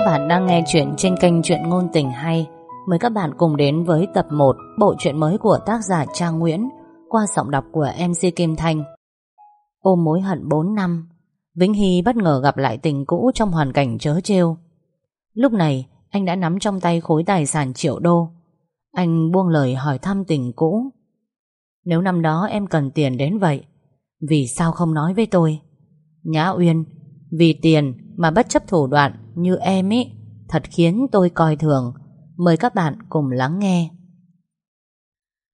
Các bạn đang nghe chuyện trên kênh Chuyện Ngôn Tình Hay. Mời các bạn cùng đến với tập 1 Bộ truyện mới của tác giả Trang Nguyễn, Qua giọng đọc của MC Kim Thanh. Ôm mối hận 4 năm, Vĩnh Hy bất ngờ gặp lại tình cũ Trong hoàn cảnh chớ trêu. Lúc này, anh đã nắm trong tay khối tài sản triệu đô. Anh buông lời hỏi thăm tình cũ. Nếu năm đó em cần tiền đến vậy, Vì sao không nói với tôi? Nhã Uyên, Vì tiền mà bất chấp thủ đoạn như em ý, Thật khiến tôi coi thường. Mời các bạn cùng lắng nghe.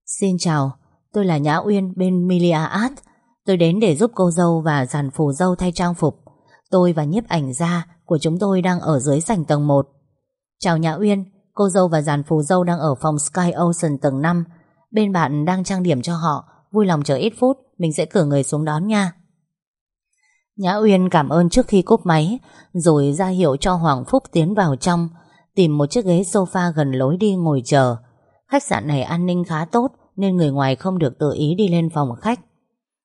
Xin chào, Tôi là Nhã Uyên bên Milia Art. Tôi đến để giúp cô dâu và dàn phù dâu thay trang phục. Tôi và nhiếp ảnh gia của chúng tôi đang ở dưới sảnh tầng 1 Chào Nhã Uyên, Cô dâu và dàn phù dâu đang ở phòng Sky Ocean tầng 5 Bên bạn đang trang điểm cho họ, Vui lòng chờ ít phút, Mình sẽ cử người xuống đón nha. Nhã Uyên cảm ơn trước khi cúp máy, Rồi ra hiệu cho Hoàng Phúc tiến vào trong, Tìm một chiếc ghế sofa gần lối đi ngồi chờ. Khách sạn này an ninh khá tốt, Nên người ngoài không được tự ý đi lên phòng khách.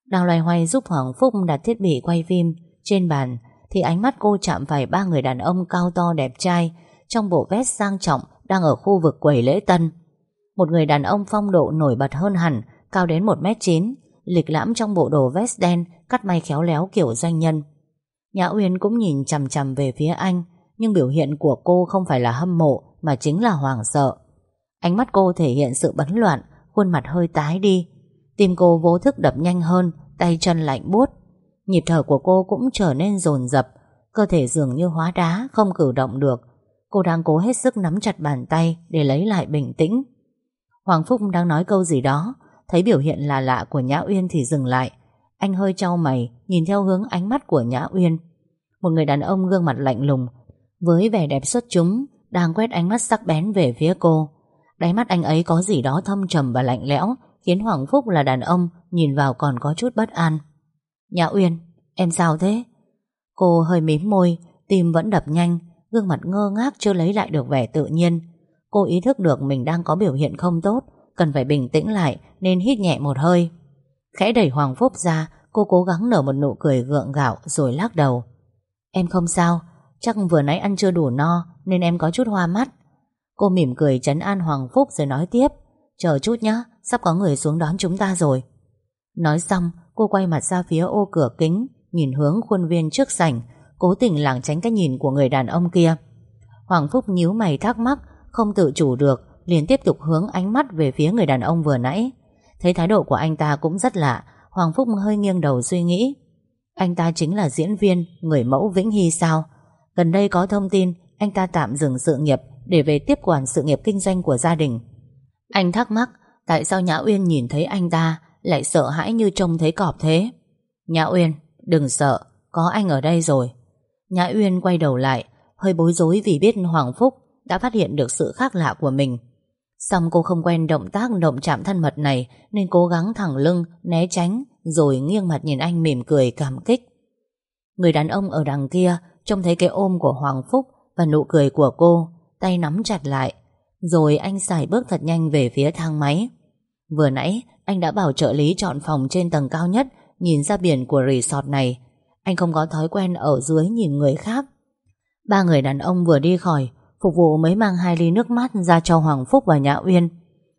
Đang loay hoay giúp Hoàng Phúc đặt thiết bị quay phim. Trên bàn Thì ánh mắt cô chạm phải ba người đàn ông cao to đẹp trai, Trong bộ vest sang trọng Đang ở khu vực quầy lễ tân. Một người đàn ông phong độ nổi bật hơn hẳn, Cao đến 1m9 Lịch lãm trong bộ đồ vest đen Cắt may khéo léo kiểu doanh nhân. Nhã Uyên cũng nhìn chằm chằm về phía anh, Nhưng biểu hiện của cô không phải là hâm mộ, Mà chính là hoảng sợ. Ánh mắt cô thể hiện sự bấn loạn, Khuôn mặt hơi tái đi. Tim cô vô thức đập nhanh hơn, Tay chân lạnh buốt. Nhịp thở của cô cũng trở nên dồn dập, Cơ thể dường như hóa đá, Không cử động được. Cô đang cố hết sức nắm chặt bàn tay Để lấy lại bình tĩnh. Hoàng Phúc đang nói câu gì đó, Thấy biểu hiện là lạ của Nhã Uyên thì dừng lại. Anh hơi trao mày Nhìn theo hướng ánh mắt của Nhã Uyên. Một người đàn ông gương mặt lạnh lùng Với vẻ đẹp xuất chúng Đang quét ánh mắt sắc bén về phía cô. Đáy mắt anh ấy có gì đó thâm trầm và lạnh lẽo Khiến Hoàng Phúc là đàn ông Nhìn vào còn có chút bất an. Nhã Uyên, em sao thế? Cô hơi mím môi Tim vẫn đập nhanh Gương mặt ngơ ngác chưa lấy lại được vẻ tự nhiên. Cô ý thức được mình đang có biểu hiện không tốt Cần phải bình tĩnh lại Nên hít nhẹ một hơi. Khẽ đẩy Hoàng Phúc ra Cô cố gắng nở một nụ cười gượng gạo rồi lắc đầu. Em không sao Chắc vừa nãy ăn chưa đủ no Nên em có chút hoa mắt. Cô mỉm cười chấn an Hoàng Phúc rồi nói tiếp Chờ chút nhé Sắp có người xuống đón chúng ta rồi. Nói xong cô quay mặt ra phía ô cửa kính Nhìn hướng khuôn viên trước sảnh Cố tình lảng tránh cái nhìn của người đàn ông kia. Hoàng Phúc nhíu mày thắc mắc Không tự chủ được liền tiếp tục hướng ánh mắt về phía người đàn ông vừa nãy. Thấy thái độ của anh ta cũng rất lạ, Hoàng Phúc hơi nghiêng đầu suy nghĩ. Anh ta chính là diễn viên, người mẫu Vĩnh Hy sao? Gần đây có thông tin anh ta tạm dừng sự nghiệp để về tiếp quản sự nghiệp kinh doanh của gia đình. Anh thắc mắc tại sao Nhã Uyên nhìn thấy anh ta lại sợ hãi như trông thấy cọp thế. Nhã Uyên, đừng sợ, có anh ở đây rồi. Nhã Uyên quay đầu lại, hơi bối rối vì biết Hoàng Phúc đã phát hiện được sự khác lạ của mình. Xong cô không quen động tác động chạm thân mật này Nên cố gắng thẳng lưng, né tránh Rồi nghiêng mặt nhìn anh mỉm cười cảm kích. Người đàn ông ở đằng kia Trông thấy cái ôm của Hoàng Phúc Và nụ cười của cô Tay nắm chặt lại Rồi anh xài bước thật nhanh về phía thang máy. Vừa nãy anh đã bảo trợ lý chọn phòng trên tầng cao nhất Nhìn ra biển của resort này. Anh không có thói quen ở dưới nhìn người khác. Ba người đàn ông vừa đi khỏi Phục vụ mới mang hai ly nước mát ra cho Hoàng Phúc và Nhã Uyên.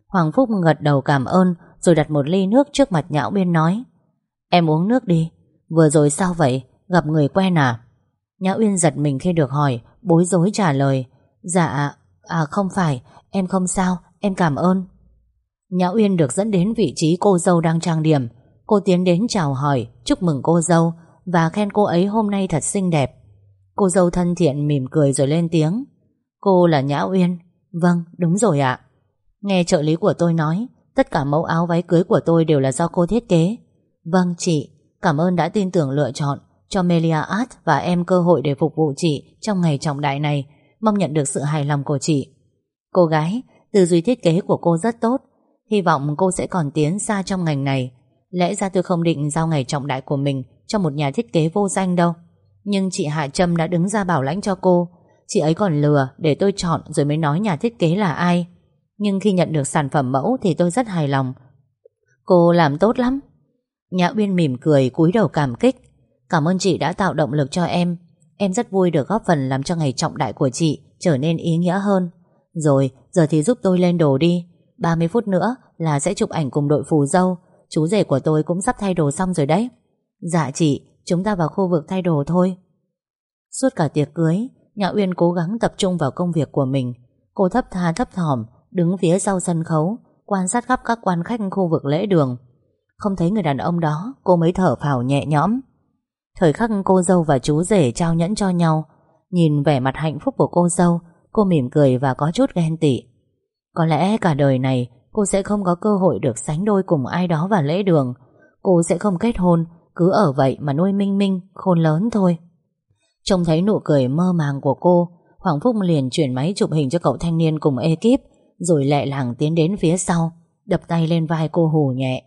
Hoàng Phúc gật đầu cảm ơn, Rồi đặt một ly nước trước mặt Nhã Uyên nói, Em uống nước đi, Vừa rồi sao vậy? Gặp người quen à? Nhã Uyên giật mình khi được hỏi, Bối rối trả lời Dạ À không phải, Em không sao, Em cảm ơn. Nhã Uyên được dẫn đến vị trí cô dâu đang trang điểm. Cô tiến đến chào hỏi, Chúc mừng cô dâu, Và khen cô ấy hôm nay thật xinh đẹp. Cô dâu thân thiện mỉm cười rồi lên tiếng Cô là Nhã Uyên. Vâng đúng rồi ạ. Nghe trợ lý của tôi nói, Tất cả mẫu áo váy cưới của tôi đều là do cô thiết kế. Vâng chị. Cảm ơn đã tin tưởng lựa chọn Cho Melia Art và em cơ hội để phục vụ chị Trong ngày trọng đại này. Mong nhận được sự hài lòng của chị. Cô gái, Tư duy thiết kế của cô rất tốt. Hy vọng cô sẽ còn tiến xa trong ngành này. Lẽ ra tôi không định giao ngày trọng đại của mình Cho một nhà thiết kế vô danh đâu. Nhưng chị Hạ Trâm đã đứng ra bảo lãnh cho cô. Chị ấy còn lừa để tôi chọn rồi mới nói nhà thiết kế là ai. Nhưng khi nhận được sản phẩm mẫu thì tôi rất hài lòng. Cô làm tốt lắm. Nhã Uyên mỉm cười cúi đầu cảm kích. Cảm ơn chị đã tạo động lực cho em. Em rất vui được góp phần làm cho ngày trọng đại của chị trở nên ý nghĩa hơn. Rồi, giờ thì giúp tôi lên đồ đi. 30 phút nữa là sẽ chụp ảnh cùng đội phù dâu. Chú rể của tôi cũng sắp thay đồ xong rồi đấy. Dạ chị, chúng ta vào khu vực thay đồ thôi. Suốt cả tiệc cưới, Nhã Uyên cố gắng tập trung vào công việc của mình. Cô thấp tha thấp thỏm, đứng phía sau sân khấu, quan sát khắp các quan khách khu vực lễ đường. Không thấy người đàn ông đó, cô mới thở phào nhẹ nhõm. Thời khắc cô dâu và chú rể trao nhẫn cho nhau, nhìn vẻ mặt hạnh phúc của cô dâu, cô mỉm cười và có chút ghen tị. Có lẽ cả đời này cô sẽ không có cơ hội được sánh đôi cùng ai đó vào lễ đường. Cô sẽ không kết hôn, cứ ở vậy mà nuôi Minh Minh, khôn lớn thôi. Trông thấy nụ cười mơ màng của cô, Hoàng Phúc liền chuyển máy chụp hình cho cậu thanh niên cùng ekip, rồi lẹ làng tiến đến phía sau, đập tay lên vai cô hù nhẹ.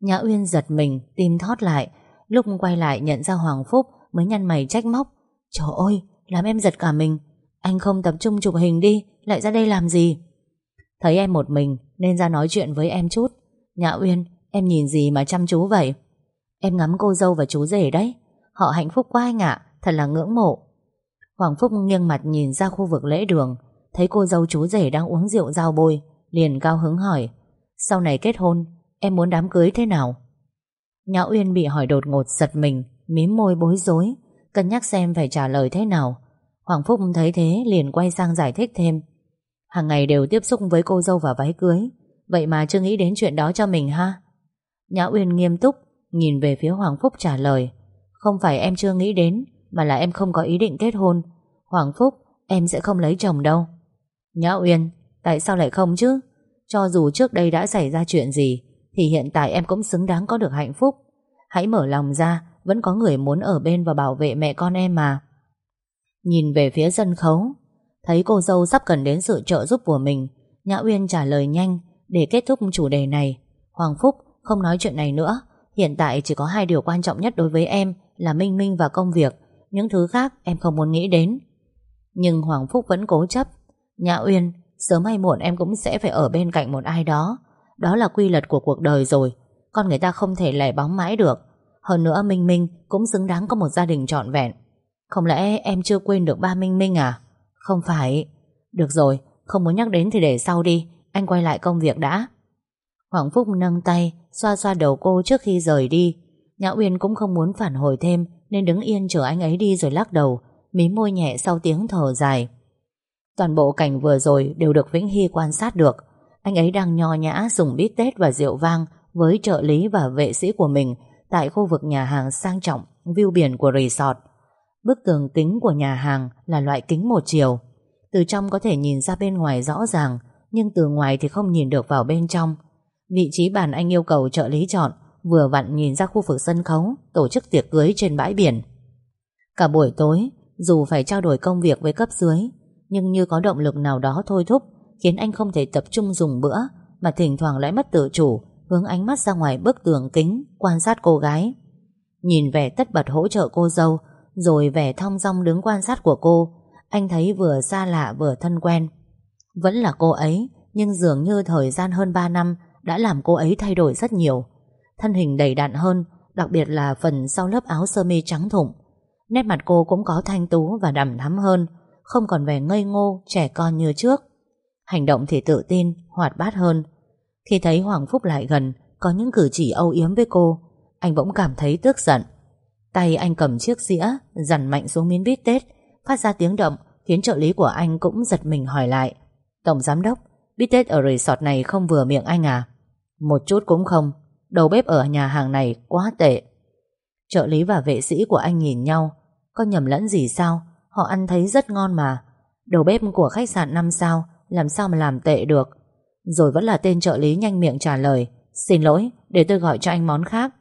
Nhã Uyên giật mình, tim thót lại, lúc quay lại nhận ra Hoàng Phúc mới nhăn mày trách móc. Trời ơi, làm em giật cả mình, anh không tập trung chụp hình đi, lại ra đây làm gì? Thấy em một mình nên ra nói chuyện với em chút. Nhã Uyên, em nhìn gì mà chăm chú vậy? Em ngắm cô dâu và chú rể đấy. Họ hạnh phúc quá anh ạ, thật là ngưỡng mộ. Hoàng Phúc nghiêng mặt nhìn ra khu vực lễ đường, thấy cô dâu chú rể đang uống rượu giao bôi, liền cao hứng hỏi, sau này kết hôn, em muốn đám cưới thế nào? Nhã Uyên bị hỏi đột ngột giật mình, mím môi bối rối, cân nhắc xem phải trả lời thế nào. Hoàng Phúc thấy thế liền quay sang giải thích thêm. Hàng ngày đều tiếp xúc với cô dâu và váy cưới, vậy mà chưa nghĩ đến chuyện đó cho mình ha? Nhã Uyên nghiêm túc, nhìn về phía Hoàng Phúc trả lời. Không phải em chưa nghĩ đến, mà là em không có ý định kết hôn. Hoàng Phúc, em sẽ không lấy chồng đâu. Nhã Uyên, tại sao lại không chứ? Cho dù trước đây đã xảy ra chuyện gì, thì hiện tại em cũng xứng đáng có được hạnh phúc. Hãy mở lòng ra, vẫn có người muốn ở bên và bảo vệ mẹ con em mà. Nhìn về phía sân khấu, thấy cô dâu sắp cần đến sự trợ giúp của mình, Nhã Uyên trả lời nhanh để kết thúc chủ đề này. Hoàng Phúc không nói chuyện này nữa, hiện tại chỉ có hai điều quan trọng nhất đối với em là Minh Minh và công việc, những thứ khác em không muốn nghĩ đến. Nhưng Hoàng Phúc vẫn cố chấp. Nhã Uyên, sớm hay muộn em cũng sẽ phải ở bên cạnh một ai đó. Đó là quy luật của cuộc đời rồi. Con người ta không thể lẻ bóng mãi được. Hơn nữa Minh Minh cũng xứng đáng có một gia đình trọn vẹn. Không lẽ em chưa quên được ba Minh Minh à? Không phải. Được rồi, không muốn nhắc đến thì để sau đi. Anh quay lại công việc đã. Hoàng Phúc nâng tay, xoa xoa đầu cô trước khi rời đi. Nhã Uyên cũng không muốn phản hồi thêm nên đứng yên chờ anh ấy đi rồi lắc đầu, mí môi nhẹ sau tiếng thở dài. Toàn bộ cảnh vừa rồi đều được Vĩnh Hy quan sát được. Anh ấy đang nho nhã dùng bít tết và rượu vang với trợ lý và vệ sĩ của mình tại khu vực nhà hàng sang trọng, view biển của resort. Bức tường kính của nhà hàng là loại kính một chiều. Từ trong có thể nhìn ra bên ngoài rõ ràng, nhưng từ ngoài thì không nhìn được vào bên trong. Vị trí bàn anh yêu cầu trợ lý chọn vừa vặn nhìn ra khu vực sân khấu tổ chức tiệc cưới trên bãi biển. Cả buổi tối, dù phải trao đổi công việc với cấp dưới, nhưng như có động lực nào đó thôi thúc, khiến anh không thể tập trung dùng bữa, mà thỉnh thoảng lại mất tự chủ, hướng ánh mắt ra ngoài bức tường kính, quan sát cô gái. Nhìn vẻ tất bật hỗ trợ cô dâu, rồi vẻ thong dong đứng quan sát của cô, anh thấy vừa xa lạ vừa thân quen. Vẫn là cô ấy, nhưng dường như thời gian hơn 3 năm đã làm cô ấy thay đổi rất nhiều. Thân hình đầy đặn hơn, đặc biệt là phần sau lớp áo sơ mi trắng thủng. Nét mặt cô cũng có thanh tú và đầm thắm hơn, không còn vẻ ngây ngô, trẻ con như trước. Hành động thì tự tin, hoạt bát hơn. Khi thấy Hoàng Phúc lại gần, có những cử chỉ âu yếm với cô, anh bỗng cảm thấy tức giận. Tay anh cầm chiếc dĩa, dằn mạnh xuống miếng bít tết, phát ra tiếng động, khiến trợ lý của anh cũng giật mình hỏi lại. Tổng giám đốc, bít tết ở resort này không vừa miệng anh à? Một chút cũng không, đầu bếp ở nhà hàng này quá tệ. Trợ lý và vệ sĩ của anh nhìn nhau, có nhầm lẫn gì sao? Họ ăn thấy rất ngon mà. Đầu bếp của khách sạn 5 sao, làm sao mà làm tệ được? Rồi vẫn là tên trợ lý nhanh miệng trả lời, xin lỗi, để tôi gọi cho anh món khác.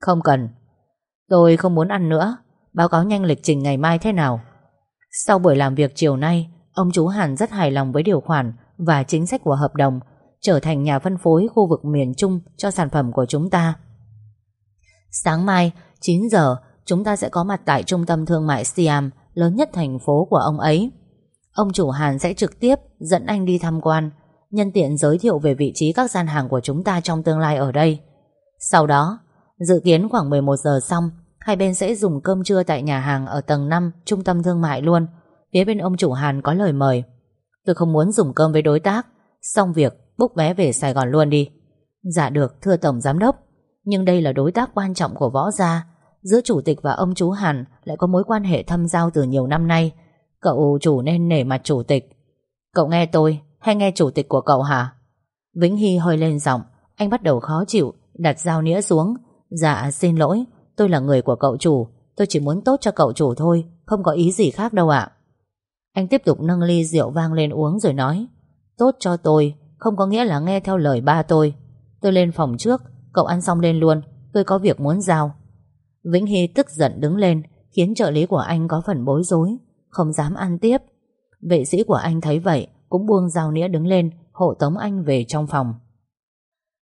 Không cần. Tôi không muốn ăn nữa, báo cáo nhanh lịch trình ngày mai thế nào. Sau buổi làm việc chiều nay, ông chú Hàn rất hài lòng với điều khoản và chính sách của hợp đồng trở thành nhà phân phối khu vực miền Trung cho sản phẩm của chúng ta. Sáng mai, 9 giờ, chúng ta sẽ có mặt tại trung tâm thương mại Siam, lớn nhất thành phố của ông ấy. Ông chủ Hàn sẽ trực tiếp dẫn anh đi tham quan, nhân tiện giới thiệu về vị trí các gian hàng của chúng ta trong tương lai ở đây. Sau đó, dự kiến khoảng 11 giờ xong, Hai bên sẽ dùng cơm trưa tại nhà hàng Ở tầng 5 trung tâm thương mại luôn Phía bên ông chủ Hàn có lời mời Tôi không muốn dùng cơm với đối tác Xong việc búc vé về Sài Gòn luôn đi. Dạ được, thưa Tổng Giám Đốc. Nhưng đây là đối tác quan trọng của Võ Gia. Giữa chủ tịch và ông chú Hàn Lại có mối quan hệ thâm giao từ nhiều năm nay. Cậu chủ nên nể mặt chủ tịch. Cậu nghe tôi, Hay nghe chủ tịch của cậu hả? Vĩnh Hy hơi lên giọng. Anh bắt đầu khó chịu, Đặt dao nĩa xuống. Dạ xin lỗi. Tôi là người của cậu chủ. Tôi chỉ muốn tốt cho cậu chủ thôi, Không có ý gì khác đâu ạ. Anh tiếp tục nâng ly rượu vang lên uống rồi nói. Tốt cho tôi không có nghĩa là nghe theo lời ba tôi. Tôi lên phòng trước, Cậu ăn xong lên luôn. Tôi có việc muốn giao. Vĩnh Hy tức giận đứng lên, Khiến trợ lý của anh có phần bối rối. Không dám ăn tiếp. Vệ sĩ của anh thấy vậy, Cũng buông dao nĩa đứng lên, Hộ tống anh về trong phòng.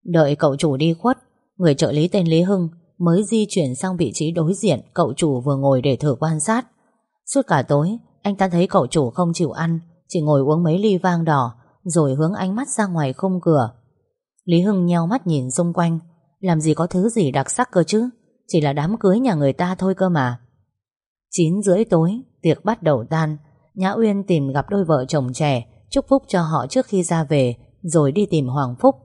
Đợi cậu chủ đi khuất, Người trợ lý tên Lý Hưng Mới di chuyển sang vị trí đối diện Cậu chủ vừa ngồi để thử quan sát. Suốt cả tối, Anh ta thấy cậu chủ không chịu ăn, Chỉ ngồi uống mấy ly vang đỏ rồi hướng ánh mắt ra ngoài khung cửa. Lý Hưng nheo mắt nhìn xung quanh. Làm gì có thứ gì đặc sắc cơ chứ? Chỉ là đám cưới nhà người ta thôi cơ mà. 9 rưỡi tối, Tiệc bắt đầu tan. Nhã Uyên tìm gặp đôi vợ chồng trẻ, Chúc phúc cho họ trước khi ra về, Rồi đi tìm Hoàng Phúc.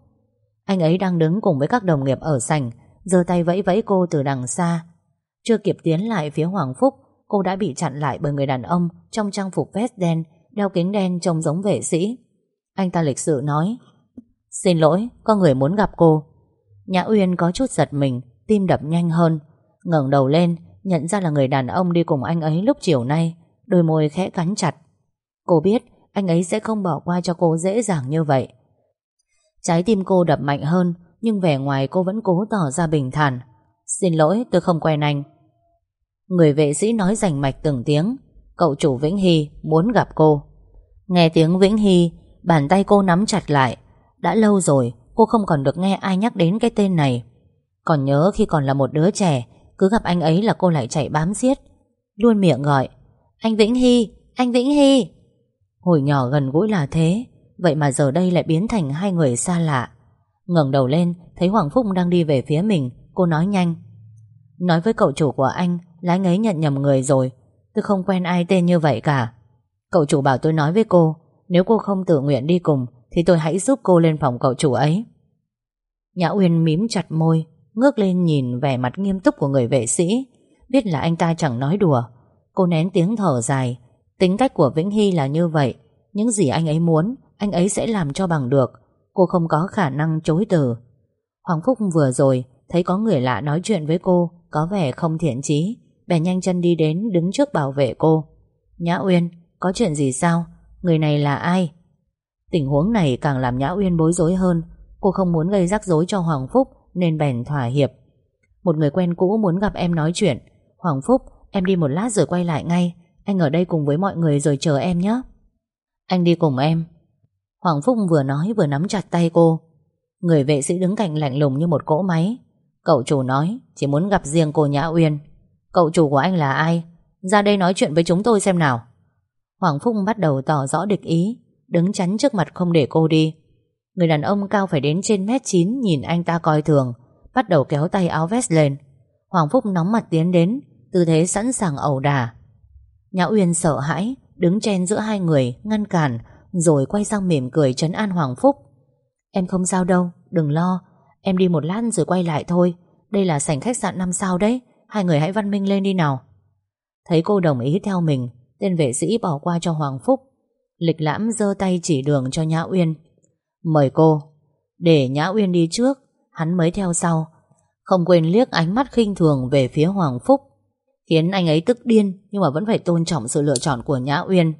Anh ấy đang đứng cùng với các đồng nghiệp ở sảnh, giơ tay vẫy vẫy cô từ đằng xa. Chưa kịp tiến lại phía Hoàng Phúc, Cô đã bị chặn lại bởi người đàn ông Trong trang phục vest đen, Đeo kính đen trông giống vệ sĩ. Anh ta lịch sự nói Xin lỗi, có người muốn gặp cô. Nhã Uyên có chút giật mình Tim đập nhanh hơn ngẩng đầu lên, nhận ra là người đàn ông đi cùng anh ấy lúc chiều nay Đôi môi khẽ cắn chặt. Cô biết anh ấy sẽ không bỏ qua cho cô dễ dàng như vậy. Trái tim cô đập mạnh hơn Nhưng vẻ ngoài cô vẫn cố tỏ ra bình thản. Xin lỗi tôi không quen anh. Người vệ sĩ nói rành mạch từng tiếng Cậu chủ Vĩnh Hy muốn gặp cô. Nghe tiếng Vĩnh Hy Bàn tay cô nắm chặt lại. Đã lâu rồi cô không còn được nghe ai nhắc đến cái tên này. Còn nhớ khi còn là một đứa trẻ Cứ gặp anh ấy là cô lại chạy bám xiết. Luôn miệng gọi Anh Vĩnh Hy, anh Vĩnh Hy. Hồi nhỏ gần gũi là thế Vậy mà giờ đây lại biến thành hai người xa lạ. Ngẩng đầu lên Thấy Hoàng Phúc đang đi về phía mình Cô nói nhanh Nói với cậu chủ của anh là anh ấy nhận nhầm người rồi Tôi không quen ai tên như vậy cả. Cậu chủ bảo tôi nói với cô nếu cô không tự nguyện đi cùng, Thì tôi hãy giúp cô lên phòng cậu chủ ấy. Nhã Uyên mím chặt môi, Ngước lên nhìn vẻ mặt nghiêm túc của người vệ sĩ. Biết là anh ta chẳng nói đùa. Cô nén tiếng thở dài. Tính cách của Vĩnh Hy là như vậy. Những gì anh ấy muốn, Anh ấy sẽ làm cho bằng được. Cô không có khả năng chối từ. Hoàng Phúc vừa rồi, Thấy có người lạ nói chuyện với cô, Có vẻ không thiện chí. Bèn nhanh chân đi đến đứng trước bảo vệ cô. Nhã Uyên, Có chuyện gì sao? Người này là ai? Tình huống này càng làm Nhã Uyên bối rối hơn. Cô không muốn gây rắc rối cho Hoàng Phúc, Nên bèn thỏa hiệp. Một người quen cũ muốn gặp em nói chuyện. Hoàng Phúc, em đi một lát rồi quay lại ngay. Anh ở đây cùng với mọi người rồi chờ em nhé. Anh đi cùng em. Hoàng Phúc vừa nói vừa nắm chặt tay cô. Người vệ sĩ đứng cạnh lạnh lùng như một cỗ máy. Cậu chủ nói, Chỉ muốn gặp riêng cô Nhã Uyên. Cậu chủ của anh là ai? Ra đây nói chuyện với chúng tôi xem nào. Hoàng Phúc bắt đầu tỏ rõ địch ý, Đứng chắn trước mặt không để cô đi. Người đàn ông cao phải đến trên mét 9 Nhìn anh ta coi thường, Bắt đầu kéo tay áo vest lên. Hoàng Phúc nóng mặt tiến đến, Tư thế sẵn sàng ẩu đả. Nhã Uyên sợ hãi, Đứng chen giữa hai người, ngăn cản, Rồi quay sang mỉm cười trấn an Hoàng Phúc. Em không sao đâu, Đừng lo, Em đi một lát rồi quay lại thôi. Đây là sảnh khách sạn 5 sao đấy, Hai người hãy văn minh lên đi nào. Thấy cô đồng ý theo mình Tên vệ sĩ bỏ qua cho Hoàng Phúc. Lịch lãm giơ tay chỉ đường cho Nhã Uyên. Mời cô, Để Nhã Uyên đi trước, Hắn mới theo sau. Không quên liếc ánh mắt khinh thường về phía Hoàng Phúc, Khiến anh ấy tức điên Nhưng mà vẫn phải tôn trọng sự lựa chọn của Nhã Uyên.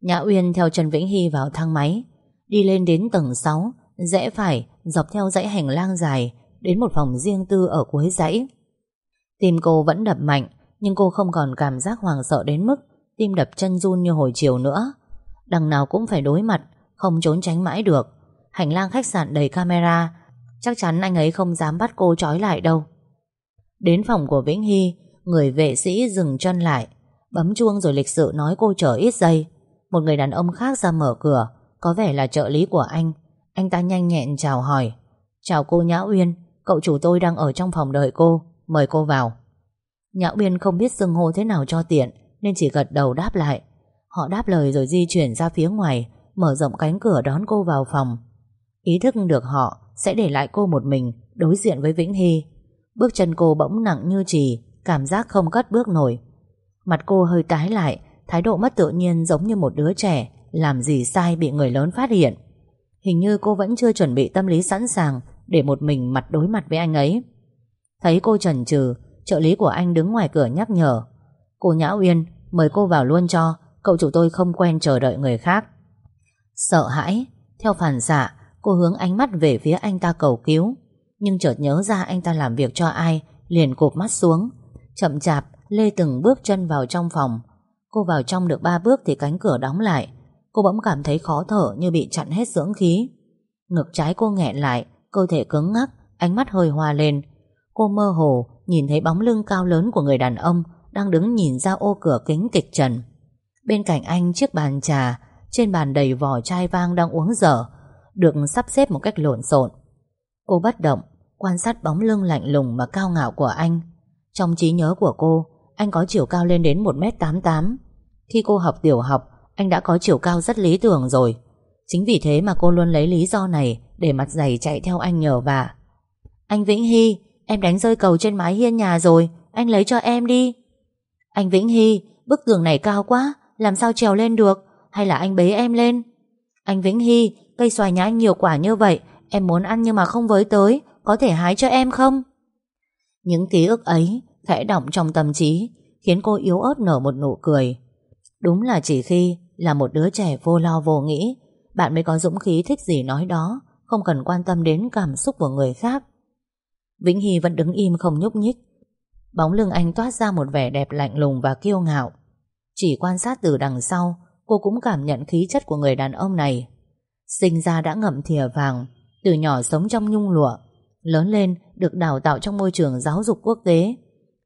Nhã Uyên theo Trần Vĩnh Hy vào thang máy, Đi lên đến tầng 6 Rẽ phải, Dọc theo dãy hành lang dài, Đến một phòng riêng tư ở cuối dãy. Tim cô vẫn đập mạnh, Nhưng cô không còn cảm giác hoàng sợ đến mức Tim đập chân run như hồi chiều nữa. Đằng nào cũng phải đối mặt, Không trốn tránh mãi được. Hành lang khách sạn đầy camera, Chắc chắn anh ấy không dám bắt cô trói lại đâu. Đến phòng của Vĩnh Hy, Người vệ sĩ dừng chân lại, Bấm chuông rồi lịch sự nói cô chờ ít giây. Một người đàn ông khác ra mở cửa, Có vẻ là trợ lý của anh. Anh ta nhanh nhẹn chào hỏi. Chào cô Nhã Uyên, Cậu chủ tôi đang ở trong phòng đợi cô, Mời cô vào. Nhã Uyên không biết xưng hô thế nào cho tiện nên chỉ gật đầu đáp lại. Họ đáp lời rồi di chuyển ra phía ngoài, Mở rộng cánh cửa đón cô vào phòng. Ý thức được họ Sẽ để lại cô một mình, Đối diện với Vĩnh Hy. Bước chân cô bỗng nặng như trì Cảm giác không cất bước nổi. Mặt cô hơi tái lại, Thái độ mất tự nhiên giống như một đứa trẻ, Làm gì sai bị người lớn phát hiện. Hình như cô vẫn chưa chuẩn bị tâm lý sẵn sàng Để một mình mặt đối mặt với anh ấy. Thấy cô chần chừ, Trợ lý của anh đứng ngoài cửa nhắc nhở. Cô Nhã Uyên, Mời cô vào luôn cho, Cậu chủ tôi không quen chờ đợi người khác. Sợ hãi, Theo phản xạ, Cô hướng ánh mắt về phía anh ta cầu cứu. Nhưng chợt nhớ ra anh ta làm việc cho ai, Liền cụp mắt xuống. Chậm chạp, Lê từng bước chân vào trong phòng. Cô vào trong được ba bước thì cánh cửa đóng lại. Cô bỗng cảm thấy khó thở như bị chặn hết dưỡng khí. Ngực trái cô nghẹn lại, Cơ thể cứng ngắc, Ánh mắt hơi hoa lên. Cô mơ hồ, nhìn thấy bóng lưng cao lớn của người đàn ông đang đứng nhìn ra ô cửa kính kịch trần. Bên cạnh anh, chiếc bàn trà, Trên bàn đầy vỏ chai vang đang uống dở, Được sắp xếp một cách lộn xộn. Cô bất động, Quan sát bóng lưng lạnh lùng mà cao ngạo của anh. Trong trí nhớ của cô, Anh có chiều cao lên đến 1m88 Khi cô học tiểu học, Anh đã có chiều cao rất lý tưởng rồi. Chính vì thế mà cô luôn lấy lý do này Để mặt dày chạy theo anh nhờ vả. Anh Vĩnh Hy, Em đánh rơi cầu trên mái hiên nhà rồi, Anh lấy cho em đi. Anh Vĩnh Hy, Bức tường này cao quá, Làm sao trèo lên được? Hay là anh bế em lên? Anh Vĩnh Hy, Cây xoài nhà anh nhiều quả như vậy, Em muốn ăn nhưng mà không với tới, Có thể hái cho em không? Những ký ức ấy khẽ động trong tâm trí, Khiến cô yếu ớt nở một nụ cười. Đúng là chỉ khi Là một đứa trẻ vô lo vô nghĩ, Bạn mới có dũng khí thích gì nói đó, Không cần quan tâm đến cảm xúc của người khác. Vĩnh Hy vẫn đứng im không nhúc nhích. Bóng lưng anh toát ra một vẻ đẹp lạnh lùng và kiêu ngạo. Chỉ quan sát từ đằng sau, Cô cũng cảm nhận khí chất của người đàn ông này. Sinh ra đã ngậm thìa vàng, Từ nhỏ sống trong nhung lụa, Lớn lên được đào tạo trong môi trường giáo dục quốc tế,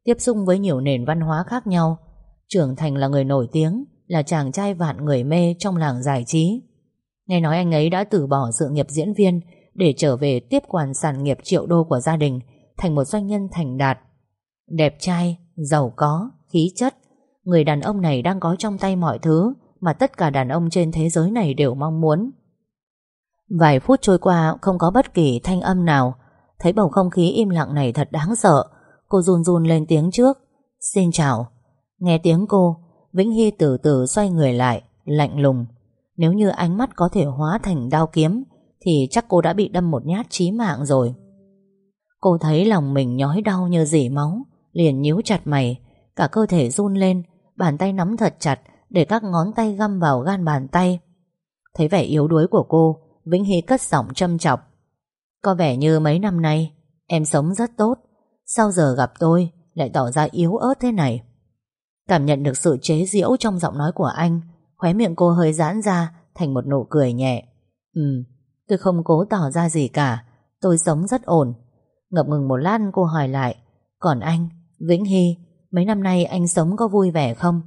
Tiếp xúc với nhiều nền văn hóa khác nhau. Trưởng thành là người nổi tiếng, Là chàng trai vạn người mê trong làng giải trí. Nghe nói anh ấy đã từ bỏ sự nghiệp diễn viên để trở về tiếp quản sản nghiệp triệu đô của gia đình, thành một doanh nhân thành đạt. Đẹp trai, giàu có, khí chất, người đàn ông này đang có trong tay mọi thứ mà tất cả đàn ông trên thế giới này đều mong muốn. Vài phút trôi qua không có bất kỳ thanh âm nào, thấy bầu không khí im lặng này thật đáng sợ, cô run run lên tiếng trước. Xin chào. Nghe tiếng cô, Vĩnh Hy từ từ xoay người lại, lạnh lùng. Nếu như ánh mắt có thể hóa thành đao kiếm, thì chắc cô đã bị đâm một nhát chí mạng rồi. Cô thấy lòng mình nhói đau như dỉ máu, liền nhíu chặt mày, cả cơ thể run lên, bàn tay nắm thật chặt để các ngón tay găm vào gan bàn tay. Thấy vẻ yếu đuối của cô, Vĩnh Hy cất giọng châm chọc. Có vẻ như mấy năm nay, em sống rất tốt, sao giờ gặp tôi lại tỏ ra yếu ớt thế này? Cảm nhận được sự chế giễu trong giọng nói của anh, khóe miệng cô hơi giãn ra thành một nụ cười nhẹ. Ừ, Tôi không cố tỏ ra gì cả Tôi sống rất ổn Ngập ngừng một lát cô hỏi lại Còn anh, Vĩnh Hy, Mấy năm nay anh sống có vui vẻ không?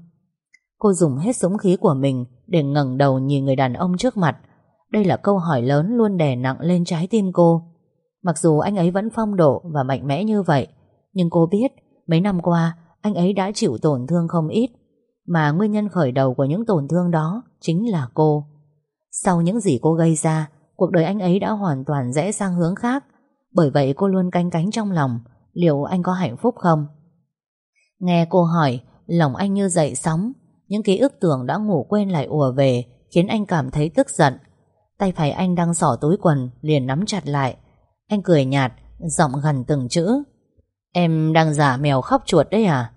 Cô dùng hết súng khí của mình Để ngẩng đầu nhìn người đàn ông trước mặt. Đây là câu hỏi lớn luôn đè nặng lên trái tim cô. Mặc dù anh ấy vẫn phong độ Và mạnh mẽ như vậy, Nhưng cô biết Mấy năm qua anh ấy đã chịu tổn thương không ít. Mà nguyên nhân khởi đầu của những tổn thương đó Chính là cô. Sau những gì cô gây ra, Cuộc đời anh ấy đã hoàn toàn rẽ sang hướng khác. Bởi vậy cô luôn canh cánh trong lòng, Liệu anh có hạnh phúc không? Nghe cô hỏi, Lòng anh như dậy sóng. Những ký ức tưởng đã ngủ quên lại ùa về, Khiến anh cảm thấy tức giận. Tay phải anh đang xỏ túi quần, Liền nắm chặt lại. Anh cười nhạt, Giọng gần từng chữ. Em đang giả mèo khóc chuột đấy à?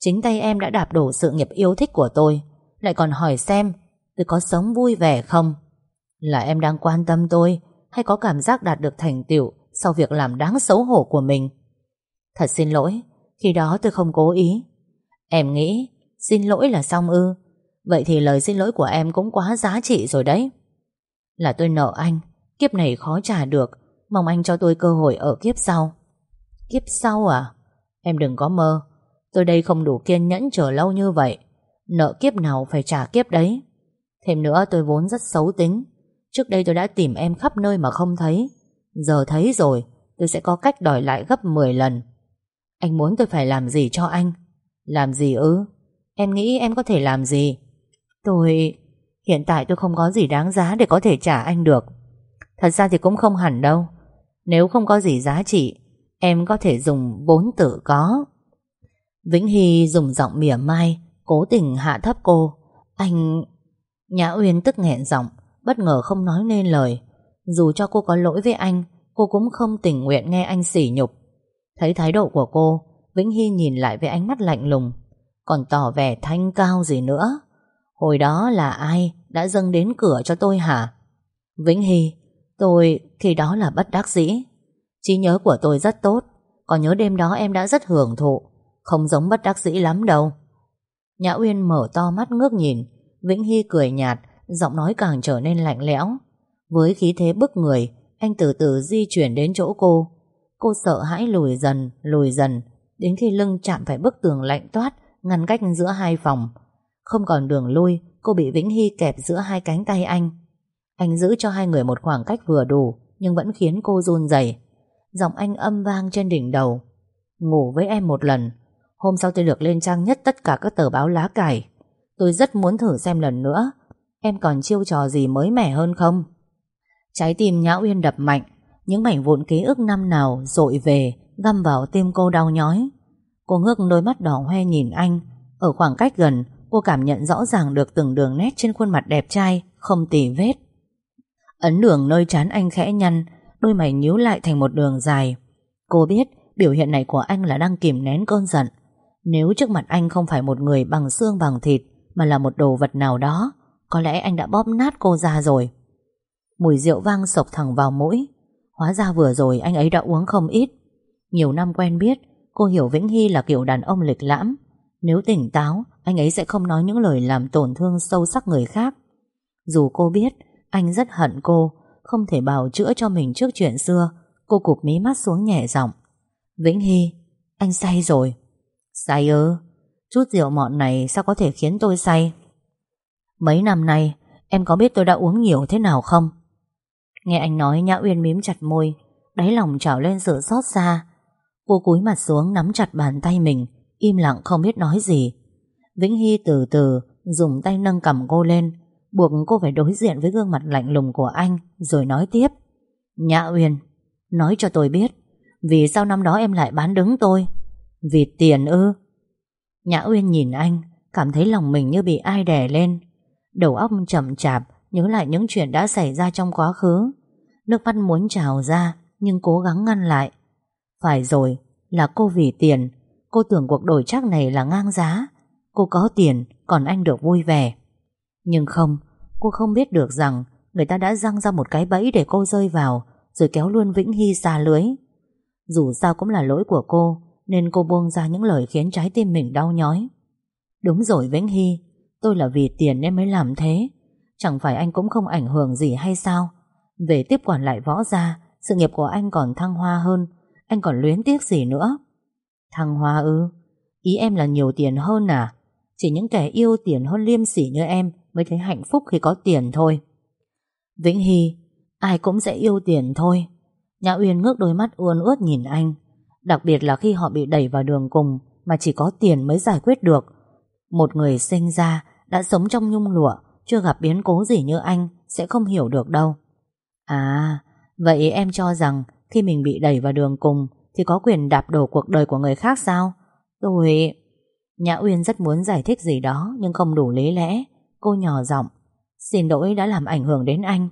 Chính tay em đã đạp đổ sự nghiệp yêu thích của tôi. Lại còn hỏi xem, Tôi có sống vui vẻ không? Là em đang quan tâm tôi, Hay có cảm giác đạt được thành tựu Sau việc làm đáng xấu hổ của mình? Thật xin lỗi khi đó tôi không cố ý. Em nghĩ, xin lỗi là xong ư. Vậy thì lời xin lỗi của em cũng quá giá trị rồi đấy. Là tôi nợ anh, Kiếp này khó trả được. Mong anh cho tôi cơ hội ở kiếp sau. Kiếp sau à? Em đừng có mơ. Tôi đây không đủ kiên nhẫn chờ lâu như vậy. Nợ kiếp nào phải trả kiếp đấy. Thêm nữa tôi vốn rất xấu tính. Trước đây tôi đã tìm em khắp nơi mà không thấy. Giờ thấy rồi, Tôi sẽ có cách đòi lại gấp 10 lần. Anh muốn tôi phải làm gì cho anh Làm gì ư? Em nghĩ em có thể làm gì? Tôi... Hiện tại tôi không có gì đáng giá để có thể trả anh được. Thật ra thì cũng không hẳn đâu. Nếu không có gì giá trị, em có thể dùng bốn tự có. Vĩnh Hy dùng giọng mỉa mai, cố tình hạ thấp cô. Anh... Nhã Uyên tức nghẹn giọng, bất ngờ không nói nên lời. Dù cho cô có lỗi với anh, cô cũng không tình nguyện nghe anh sỉ nhục. Thấy thái độ của cô, Vĩnh Hy nhìn lại với ánh mắt lạnh lùng, còn tỏ vẻ thanh cao gì nữa. Hồi đó là ai đã dâng đến cửa cho tôi hả? Vĩnh Hy, tôi khi đó là bất đắc dĩ. Trí nhớ của tôi rất tốt, còn nhớ đêm đó em đã rất hưởng thụ, không giống bất đắc dĩ lắm đâu. Nhã Uyên mở to mắt ngước nhìn, Vĩnh Hy cười nhạt, giọng nói càng trở nên lạnh lẽo. Với khí thế bức người, anh từ từ di chuyển đến chỗ cô. Cô sợ hãi lùi dần, lùi dần, đến khi lưng chạm phải bức tường lạnh toát, ngăn cách giữa hai phòng. Không còn đường lui, cô bị Vĩnh Hy kẹp giữa hai cánh tay anh. Anh giữ cho hai người một khoảng cách vừa đủ, nhưng vẫn khiến cô run rẩy. Giọng anh âm vang trên đỉnh đầu. Ngủ với em một lần. Hôm sau tôi được lên trang nhất tất cả các tờ báo lá cải. Tôi rất muốn thử xem lần nữa. Em còn chiêu trò gì mới mẻ hơn không? Trái tim Nhã Uyên đập mạnh. Những mảnh vụn ký ức năm nào dội về, găm vào tim cô đau nhói. Cô ngước đôi mắt đỏ hoe nhìn anh. Ở khoảng cách gần, cô cảm nhận rõ ràng được từng đường nét trên khuôn mặt đẹp trai, không tỉ vết. Ấn đường nơi chán anh khẽ nhăn, đôi mày nhíu lại thành một đường dài. Cô biết biểu hiện này của anh là đang kìm nén cơn giận. Nếu trước mặt anh không phải một người bằng xương bằng thịt, mà là một đồ vật nào đó, có lẽ anh đã bóp nát cô ra rồi. Mùi rượu vang sộc thẳng vào mũi. Hóa ra vừa rồi anh ấy đã uống không ít. Nhiều năm quen biết, cô hiểu Vĩnh Hy là kiểu đàn ông lịch lãm. Nếu tỉnh táo, anh ấy sẽ không nói những lời làm tổn thương sâu sắc người khác. Dù cô biết, anh rất hận cô, không thể bào chữa cho mình trước chuyện xưa. Cô cụp mí mắt xuống nhẹ giọng. Vĩnh Hy, anh say rồi. Say ư? Chút rượu mọn này sao có thể khiến tôi say? Mấy năm nay, em có biết tôi đã uống nhiều thế nào không? Nghe anh nói Nhã Uyên mím chặt môi, đáy lòng trào lên sự xót xa. Cô cúi mặt xuống nắm chặt bàn tay mình, im lặng không biết nói gì. Vĩnh Hy từ từ dùng tay nâng cầm cô lên, buộc cô phải đối diện với gương mặt lạnh lùng của anh, rồi nói tiếp. Nhã Uyên, nói cho tôi biết, vì sao năm đó em lại bán đứng tôi? Vì tiền ư? Nhã Uyên nhìn anh, cảm thấy lòng mình như bị ai đè lên. Đầu óc chậm chạp, nhớ lại những chuyện đã xảy ra trong quá khứ. Nước mắt muốn trào ra, nhưng cố gắng ngăn lại. Phải rồi, là cô vì tiền. Cô tưởng cuộc đổi chắc này là ngang giá. Cô có tiền, còn anh được vui vẻ. Nhưng không, cô không biết được rằng người ta đã răng ra một cái bẫy để cô rơi vào, rồi kéo luôn Vĩnh Hy xa lưới. Dù sao cũng là lỗi của cô, nên cô buông ra những lời khiến trái tim mình đau nhói. Đúng rồi Vĩnh Hy, tôi là vì tiền nên mới làm thế. Chẳng phải anh cũng không ảnh hưởng gì hay sao? Về tiếp quản lại võ gia, sự nghiệp của anh còn thăng hoa hơn, anh còn luyến tiếc gì nữa? Thăng hoa ư? Ý em là nhiều tiền hơn à? Chỉ những kẻ yêu tiền hơn liêm sỉ như em mới thấy hạnh phúc khi có tiền thôi. Vĩnh Hy, ai cũng sẽ yêu tiền thôi. Nhã Uyên ngước đôi mắt uôn ướt nhìn anh. Đặc biệt là khi họ bị đẩy vào đường cùng mà chỉ có tiền mới giải quyết được. Một người sinh ra đã sống trong nhung lụa chưa gặp biến cố gì như anh sẽ không hiểu được đâu. À, vậy em cho rằng khi mình bị đẩy vào đường cùng thì có quyền đạp đổ cuộc đời của người khác sao? Tôi... Nhã Uyên rất muốn giải thích gì đó nhưng không đủ lý lẽ. Cô nhỏ giọng Xin lỗi đã làm ảnh hưởng đến anh.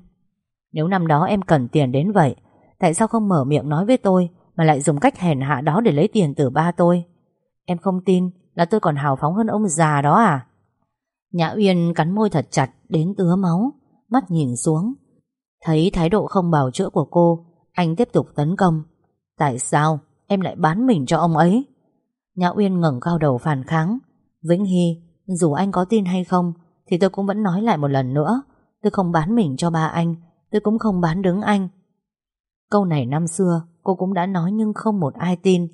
Nếu năm đó em cần tiền đến vậy tại sao không mở miệng nói với tôi mà lại dùng cách hèn hạ đó để lấy tiền từ ba tôi? Em không tin là tôi còn hào phóng hơn ông già đó à? Nhã Uyên cắn môi thật chặt đến tứa máu, mắt nhìn xuống. Thấy thái độ không bảo chữa của cô, anh tiếp tục tấn công. Tại sao em lại bán mình cho ông ấy? Nhã Uyên ngẩng cao đầu phản kháng. Vĩnh Hy, dù anh có tin hay không, thì tôi cũng vẫn nói lại một lần nữa. Tôi không bán mình cho ba anh, tôi cũng không bán đứng anh. Câu này năm xưa cô cũng đã nói nhưng không một ai tin.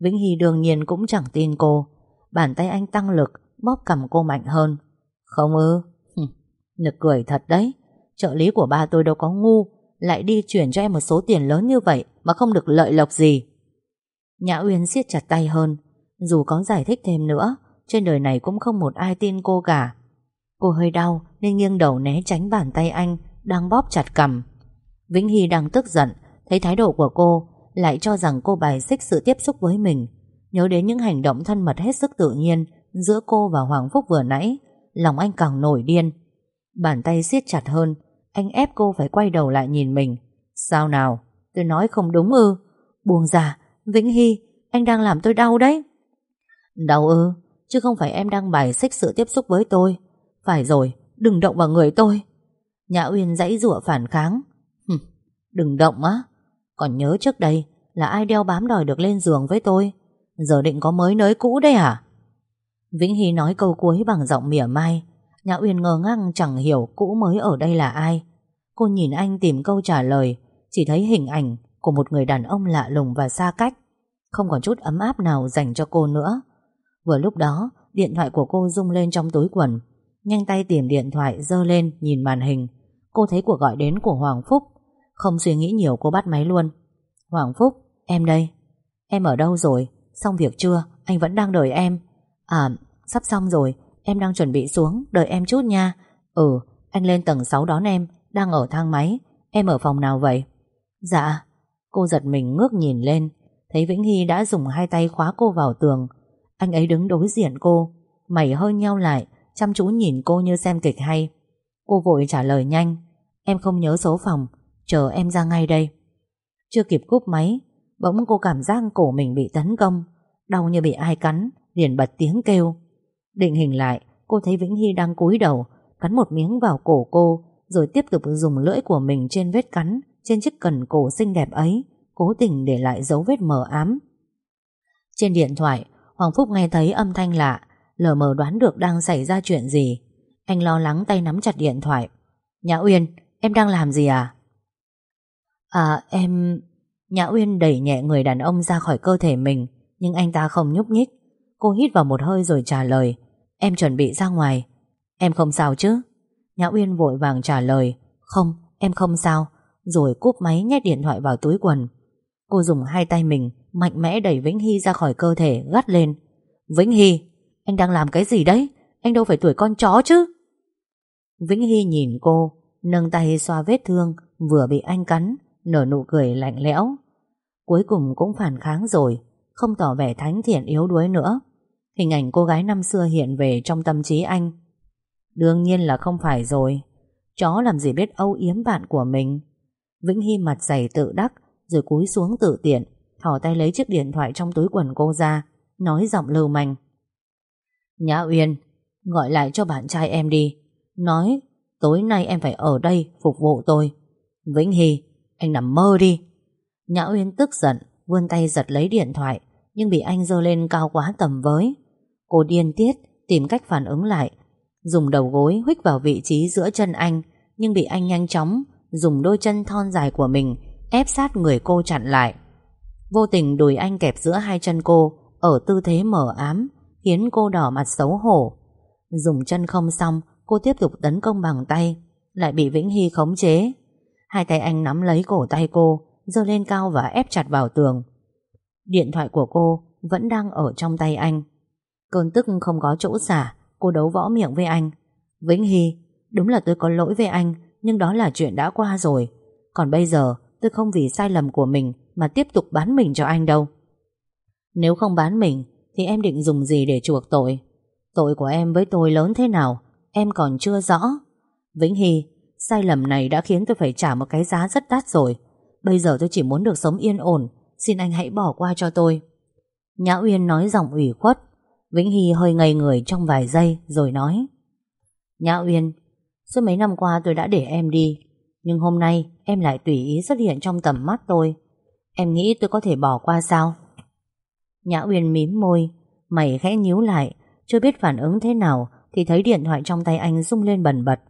Vĩnh Hy đương nhiên cũng chẳng tin cô. Bàn tay anh tăng lực, bóp cầm cô mạnh hơn. Không ư? Nực cười thật đấy. Trợ lý của ba tôi đâu có ngu, lại đi chuyển cho em một số tiền lớn như vậy mà không được lợi lộc gì. Nhã Uyên siết chặt tay hơn. Dù có giải thích thêm nữa, Trên đời này cũng không một ai tin cô cả Cô hơi đau Nên nghiêng đầu né tránh bàn tay anh Đang bóp chặt cầm Vĩnh Hy đang tức giận Thấy thái độ của cô Lại cho rằng cô bài xích sự tiếp xúc với mình Nhớ đến những hành động thân mật hết sức tự nhiên Giữa cô và Hoàng Phúc vừa nãy Lòng anh càng nổi điên. Bàn tay siết chặt hơn Anh ép cô phải quay đầu lại nhìn mình. Sao nào Tôi nói không đúng ư? Buông ra Vĩnh Hy Anh đang làm tôi đau đấy. Đau ư? Chứ không phải em đang bài xích sự tiếp xúc với tôi. Phải rồi Đừng động vào người tôi. Nhã Uyên dãy rủa phản kháng. Hừm, Đừng động á. Còn nhớ trước đây Là ai đeo bám đòi được lên giường với tôi? Giờ định có mới nới cũ đây à? Vĩnh Hy nói câu cuối bằng giọng mỉa mai. Nhã Uyên ngơ ngang chẳng hiểu cũ mới ở đây là ai. Cô nhìn anh tìm câu trả lời Chỉ thấy hình ảnh của một người đàn ông lạ lùng và xa cách. Không còn chút ấm áp nào dành cho cô nữa. Vừa lúc đó Điện thoại của cô rung lên trong túi quần. Nhanh tay tìm điện thoại dơ lên Nhìn màn hình. Cô thấy cuộc gọi đến của Hoàng Phúc. Không suy nghĩ nhiều cô bắt máy luôn. Hoàng Phúc, em đây. Em ở đâu rồi, xong việc chưa? Anh vẫn đang đợi em. À, sắp xong rồi Em đang chuẩn bị xuống, đợi em chút nha. Ừ, anh lên tầng 6 đón em Đang ở thang máy. Em ở phòng nào vậy? Dạ Cô giật mình ngước nhìn lên Thấy Vĩnh Hy đã dùng hai tay khóa cô vào tường. Anh ấy đứng đối diện cô Mày hơi nheo lại Chăm chú nhìn cô như xem kịch hay. Cô vội trả lời nhanh Em không nhớ số phòng Chờ em ra ngay đây. Chưa kịp cúp máy Bỗng cô cảm giác cổ mình bị tấn công Đau như bị ai cắn. Liền bật tiếng kêu. Định hình lại, cô thấy Vĩnh Hy đang cúi đầu, Cắn một miếng vào cổ cô, Rồi tiếp tục dùng lưỡi của mình trên vết cắn, Trên chiếc cần cổ xinh đẹp ấy, Cố tình để lại dấu vết mờ ám. Trên điện thoại, Hoàng Phúc nghe thấy âm thanh lạ, Lờ mờ đoán được đang xảy ra chuyện gì. Anh lo lắng tay nắm chặt điện thoại. Nhã Uyên, Em đang làm gì à? À em Nhã Uyên đẩy nhẹ người đàn ông ra khỏi cơ thể mình, Nhưng anh ta không nhúc nhích. Cô hít vào một hơi rồi trả lời, Em chuẩn bị ra ngoài. Em không sao chứ? Nhã Uyên vội vàng trả lời, Không, em không sao. Rồi cúp máy nhét điện thoại vào túi quần. Cô dùng hai tay mình Mạnh mẽ đẩy Vĩnh Hy ra khỏi cơ thể, gắt lên. Vĩnh Hy, Anh đang làm cái gì đấy? Anh đâu phải tuổi con chó chứ? Vĩnh Hy nhìn cô, Nâng tay xoa vết thương, Vừa bị anh cắn, Nở nụ cười lạnh lẽo. Cuối cùng cũng phản kháng rồi, Không tỏ vẻ thánh thiện yếu đuối nữa. Hình ảnh cô gái năm xưa hiện về trong tâm trí anh. Đương nhiên là không phải rồi. Chó làm gì biết âu yếm bạn của mình. Vĩnh Hy mặt dày tự đắc, Rồi cúi xuống tự tiện Thỏ tay lấy chiếc điện thoại trong túi quần cô ra, Nói giọng lưu manh. Nhã Uyên, Gọi lại cho bạn trai em đi. Nói, tối nay em phải ở đây Phục vụ tôi. Vĩnh Hy, Anh nằm mơ đi. Nhã Uyên tức giận, Vươn tay giật lấy điện thoại, Nhưng bị anh dơ lên cao quá tầm với. Cô điên tiết, Tìm cách phản ứng lại. Dùng đầu gối huých vào vị trí giữa chân anh, Nhưng bị anh nhanh chóng Dùng đôi chân thon dài của mình Ép sát người cô chặn lại. Vô tình đùi anh kẹp giữa hai chân cô, Ở tư thế mở ám, Khiến cô đỏ mặt xấu hổ. Dùng chân không xong, Cô tiếp tục tấn công bằng tay, Lại bị Vĩnh Hy khống chế. Hai tay anh nắm lấy cổ tay cô, giơ lên cao và ép chặt vào tường. Điện thoại của cô Vẫn đang ở trong tay anh. Cơn tức không có chỗ xả, Cô đấu võ miệng với anh. Vĩnh Hy, Đúng là tôi có lỗi với anh, Nhưng đó là chuyện đã qua rồi. Còn bây giờ, tôi không vì sai lầm của mình Mà tiếp tục bán mình cho anh đâu. Nếu không bán mình, Thì em định dùng gì để chuộc tội? Tội của em với tôi lớn thế nào? Em còn chưa rõ. Vĩnh Hy, Sai lầm này đã khiến tôi phải trả một cái giá rất đắt rồi. Bây giờ tôi chỉ muốn được sống yên ổn. Xin anh hãy bỏ qua cho tôi. Nhã Uyên nói giọng ủy khuất. Vĩnh Hy hơi ngây người trong vài giây Rồi nói. Nhã Uyên, Suốt mấy năm qua tôi đã để em đi, Nhưng hôm nay em lại tùy ý xuất hiện trong tầm mắt tôi. Em nghĩ tôi có thể bỏ qua sao? Nhã Uyên mím môi, Mày khẽ nhíu lại, Chưa biết phản ứng thế nào Thì thấy điện thoại trong tay anh rung lên bần bật.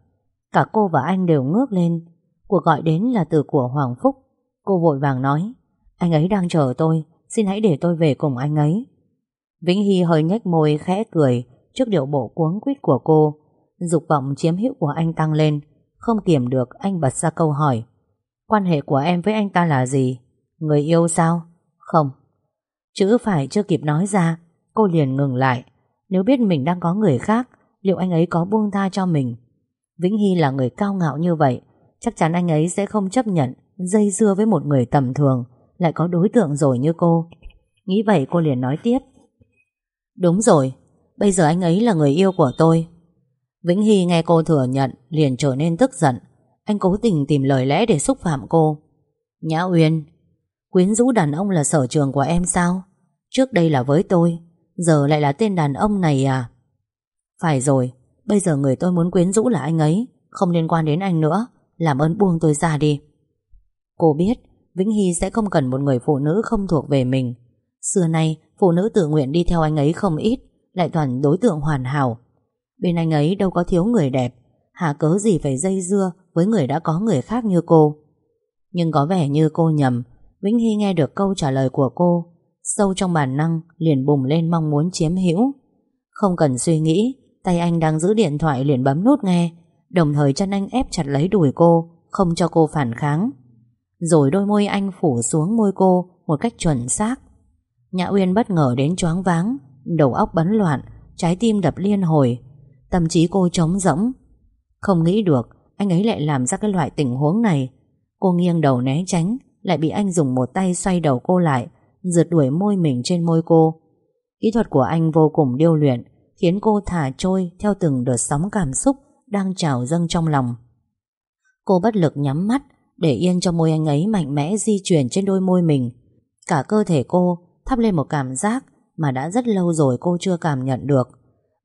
Cả cô và anh đều ngước lên. Cuộc gọi đến là từ của Hoàng Phúc. Cô vội vàng nói, Anh ấy đang chờ tôi, Xin hãy để tôi về cùng anh ấy. Vĩnh Hy hơi nhếch môi, khẽ cười, Trước điệu bộ cuống quýt của cô. Dục vọng chiếm hữu của anh tăng lên, Không kiểm được, anh bật ra câu hỏi. Quan hệ của em với anh ta là gì? Người yêu sao? Không. Chữ phải chưa kịp nói ra, Cô liền ngừng lại. Nếu biết mình đang có người khác, Liệu anh ấy có buông tha cho mình? Vĩnh Hy là người cao ngạo như vậy, Chắc chắn anh ấy sẽ không chấp nhận, Dây dưa với một người tầm thường, Lại có đối tượng rồi như cô. Nghĩ vậy cô liền nói tiếp. Đúng rồi, Bây giờ anh ấy là người yêu của tôi. Vĩnh Hy nghe cô thừa nhận Liền trở nên tức giận. Anh cố tình tìm lời lẽ để xúc phạm cô. Nhã Uyên, Quyến rũ đàn ông là sở trường của em sao? Trước đây là với tôi, Giờ lại là tên đàn ông này à? Phải rồi, Bây giờ người tôi muốn quyến rũ là anh ấy, Không liên quan đến anh nữa. Làm ơn buông tôi ra đi. Cô biết, Vĩnh Hy sẽ không cần một người phụ nữ không thuộc về mình. Xưa nay Phụ nữ tự nguyện đi theo anh ấy không ít, Lại toàn đối tượng hoàn hảo. Bên anh ấy đâu có thiếu người đẹp, Hà cớ gì phải dây dưa Với người đã có người khác như cô. Nhưng có vẻ như cô nhầm, Vĩnh Hy nghe được câu trả lời của cô, Sâu trong bản năng liền bùng lên mong muốn chiếm hữu. Không cần suy nghĩ, Tay anh đang giữ điện thoại liền bấm nút nghe, Đồng thời chân anh ép chặt lấy đùi cô, Không cho cô phản kháng. Rồi đôi môi anh phủ xuống môi cô Một cách chuẩn xác. Nhã Uyên bất ngờ đến choáng váng, Đầu óc bấn loạn, Trái tim đập liên hồi, Tâm trí cô trống rỗng. Không nghĩ được, anh ấy lại làm ra cái loại tình huống này. Cô nghiêng đầu né tránh, Lại bị anh dùng một tay xoay đầu cô lại, Rượt đuổi môi mình trên môi cô. Kỹ thuật của anh vô cùng điêu luyện, Khiến cô thả trôi Theo từng đợt sóng cảm xúc Đang trào dâng trong lòng. Cô bất lực nhắm mắt, Để yên cho môi anh ấy mạnh mẽ di chuyển trên đôi môi mình. Cả cơ thể cô thắp lên một cảm giác Mà đã rất lâu rồi cô chưa cảm nhận được.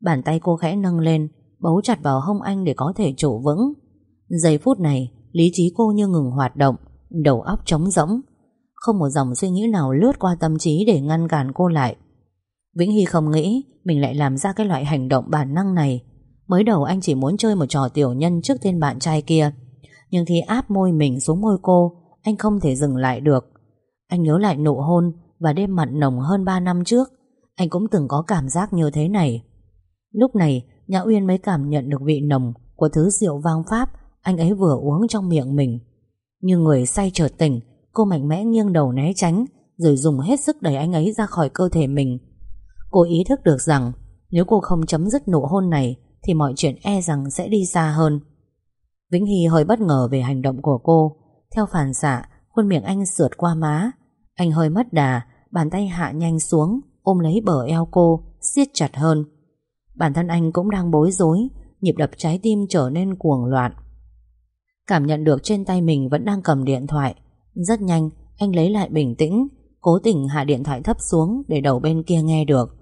Bàn tay cô khẽ nâng lên, Bấu chặt vào hông anh để có thể trụ vững. Giây phút này, Lý trí cô như ngừng hoạt động, Đầu óc trống rỗng. Không một dòng suy nghĩ nào lướt qua tâm trí Để ngăn cản cô lại. Vĩnh Hy không nghĩ Mình lại làm ra cái loại hành động bản năng này. Mới đầu anh chỉ muốn chơi một trò tiểu nhân Trước tên bạn trai kia. Nhưng khi áp môi mình xuống môi cô, Anh không thể dừng lại được. Anh nhớ lại nụ hôn và đêm mặn nồng hơn 3 năm trước. Anh cũng từng có cảm giác như thế này. Lúc này, Nhã Uyên mới cảm nhận được vị nồng Của thứ rượu vang pháp Anh ấy vừa uống trong miệng mình. Như người say trở tỉnh, Cô mạnh mẽ nghiêng đầu né tránh, Rồi dùng hết sức đẩy anh ấy ra khỏi cơ thể mình. Cô ý thức được rằng, Nếu cô không chấm dứt nụ hôn này, Thì mọi chuyện e rằng sẽ đi xa hơn. Vĩnh Hy hơi bất ngờ về hành động của cô. Theo phản xạ, Khuôn miệng anh sượt qua má. Anh hơi mất đà Bàn tay hạ nhanh xuống, Ôm lấy bờ eo cô, siết chặt hơn. Bản thân anh cũng đang bối rối, Nhịp đập trái tim trở nên cuồng loạn. Cảm nhận được trên tay mình Vẫn đang cầm điện thoại. Rất nhanh, anh lấy lại bình tĩnh, Cố tình hạ điện thoại thấp xuống Để đầu bên kia nghe được.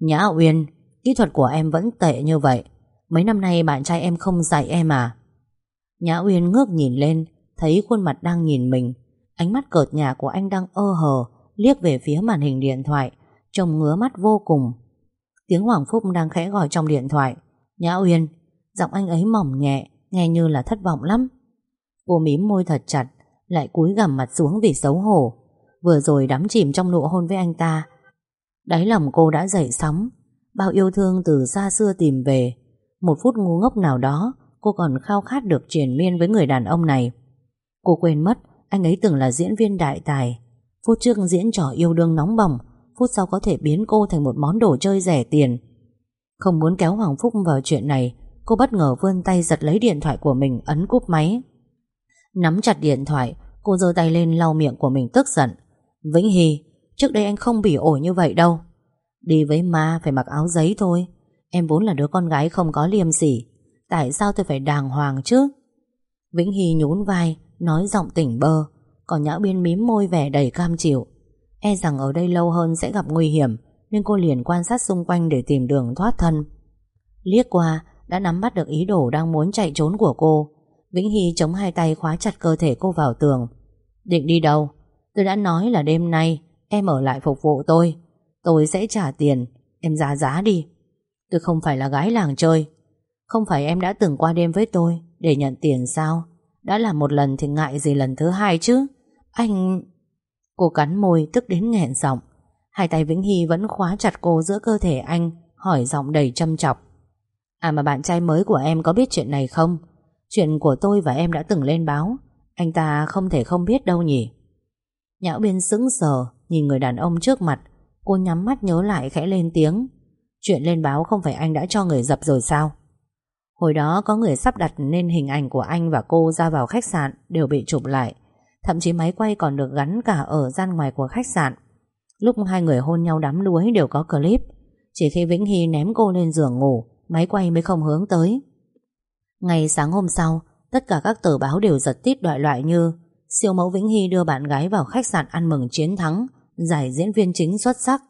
Nhã Uyên, Kỹ thuật của em vẫn tệ như vậy. Mấy năm nay bạn trai em không dạy em à? Nhã Uyên ngước nhìn lên, Thấy khuôn mặt đang nhìn mình. Ánh mắt cợt nhà của anh đang ơ hờ. Liếc về phía màn hình điện thoại, Trông ngứa mắt vô cùng. Tiếng Hoàng Phúc đang khẽ gọi trong điện thoại. Nhã Uyên. Giọng anh ấy mỏng nhẹ, Nghe như là thất vọng lắm. Cô mím môi thật chặt, Lại cúi gằm mặt xuống vì xấu hổ. Vừa rồi đắm chìm trong nụ hôn với anh ta. Đáy lòng cô đã dậy sóng. Bao yêu thương từ xa xưa tìm về. Một phút ngu ngốc nào đó, Cô còn khao khát được triển miên với người đàn ông này. Cô quên mất, Anh ấy từng là diễn viên đại tài. Phút trước diễn trò yêu đương nóng bỏng, Phút sau có thể biến cô thành một món đồ chơi rẻ tiền. Không muốn kéo Hoàng Phúc vào chuyện này, Cô bất ngờ vươn tay giật lấy điện thoại của mình, Ấn cúp máy. Nắm chặt điện thoại, Cô giơ tay lên lau miệng của mình tức giận. Vĩnh Hy, Trước đây anh không bị ổi như vậy đâu. Đi với ma phải mặc áo giấy thôi. Em vốn là đứa con gái không có liêm sỉ, Tại sao tôi phải đàng hoàng chứ? Vĩnh Hy nhún vai, Nói giọng tỉnh bơ. Còn Nhã Biên mím môi vẻ đầy cam chịu. E rằng ở đây lâu hơn sẽ gặp nguy hiểm, Nên cô liền quan sát xung quanh để tìm đường thoát thân. Liếc qua, Đã nắm bắt được ý đồ đang muốn chạy trốn của cô. Vĩnh Hy chống hai tay khóa chặt cơ thể cô vào tường. Định đi đâu? Tôi đã nói là đêm nay Em ở lại phục vụ tôi. Tôi sẽ trả tiền. Em giá giá đi. Tôi không phải là gái làng chơi. Không phải em đã từng qua đêm với tôi Để nhận tiền sao? Đã làm một lần thì ngại gì lần thứ hai chứ. Anh... Cô cắn môi tức đến nghẹn giọng. Hai tay Vĩnh Hy vẫn khóa chặt cô giữa cơ thể anh, Hỏi giọng đầy châm chọc. À mà bạn trai mới của em có biết chuyện này không? Chuyện của tôi và em đã từng lên báo. Anh ta không thể không biết đâu nhỉ. Nhão biên sững sờ, Nhìn người đàn ông trước mặt. Cô nhắm mắt nhớ lại khẽ lên tiếng. Chuyện lên báo không phải anh đã cho người dập rồi sao? Hồi đó có người sắp đặt nên hình ảnh của anh và cô ra vào khách sạn, đều bị chụp lại. Thậm chí máy quay còn được gắn cả ở gian ngoài của khách sạn. Lúc hai người hôn nhau đắm đuối đều có clip. Chỉ khi Vĩnh Hy ném cô lên giường ngủ, Máy quay mới không hướng tới. Ngày sáng hôm sau, Tất cả các tờ báo đều giật tít loại loại như Siêu mẫu Vĩnh Hy đưa bạn gái vào khách sạn ăn mừng chiến thắng, Giải diễn viên chính xuất sắc.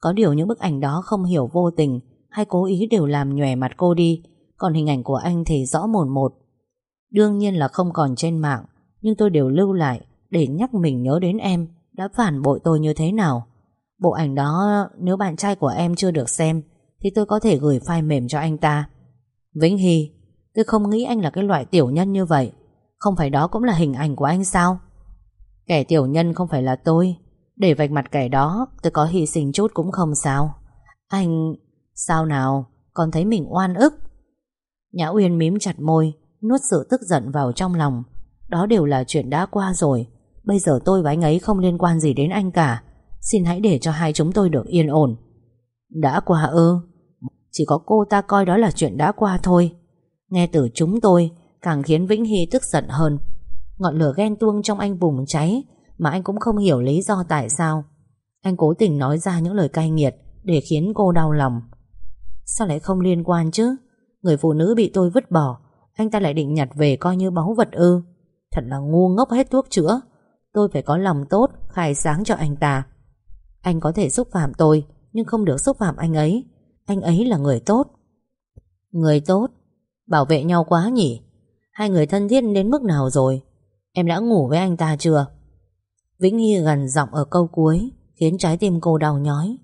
Có điều những bức ảnh đó không hiểu vô tình, Hay cố ý đều làm nhòe mặt cô đi. Còn hình ảnh của anh thì rõ mồn một. Đương nhiên là không còn trên mạng, Nhưng tôi đều lưu lại Để nhắc mình nhớ đến em, Đã phản bội tôi như thế nào. Bộ ảnh đó, nếu bạn trai của em chưa được xem, Thì tôi có thể gửi file mềm cho anh ta. Vĩnh Hy, Tôi không nghĩ anh là cái loại tiểu nhân như vậy. Không phải đó cũng là hình ảnh của anh sao? Kẻ tiểu nhân không phải là tôi. Để vạch mặt kẻ đó, Tôi có hy sinh chút cũng không sao. Anh... Sao nào? Còn thấy mình oan ức. Nhã Uyên mím chặt môi, Nuốt sự tức giận vào trong lòng. Đó đều là chuyện đã qua rồi. Bây giờ tôi và anh ấy không liên quan gì đến anh cả. Xin hãy để cho hai chúng tôi được yên ổn. Đã qua ư? Chỉ có cô ta coi đó là chuyện đã qua thôi. Nghe từ chúng tôi, Càng khiến Vĩnh Hy tức giận hơn. Ngọn lửa ghen tuông trong anh bùng cháy, Mà anh cũng không hiểu lý do tại sao. Anh cố tình nói ra những lời cay nghiệt Để khiến cô đau lòng. Sao lại không liên quan chứ? Người phụ nữ bị tôi vứt bỏ. Anh ta lại định nhặt về coi như báu vật ư. Thật là ngu ngốc hết thuốc chữa. Tôi phải có lòng tốt, Khai sáng cho anh ta. Anh có thể xúc phạm tôi, Nhưng không được xúc phạm anh ấy. Anh ấy là người tốt. Người tốt? Bảo vệ nhau quá nhỉ? Hai người thân thiết đến mức nào rồi? Em đã ngủ với anh ta chưa? Vĩnh Hy gần giọng ở câu cuối, Khiến trái tim cô đau nhói.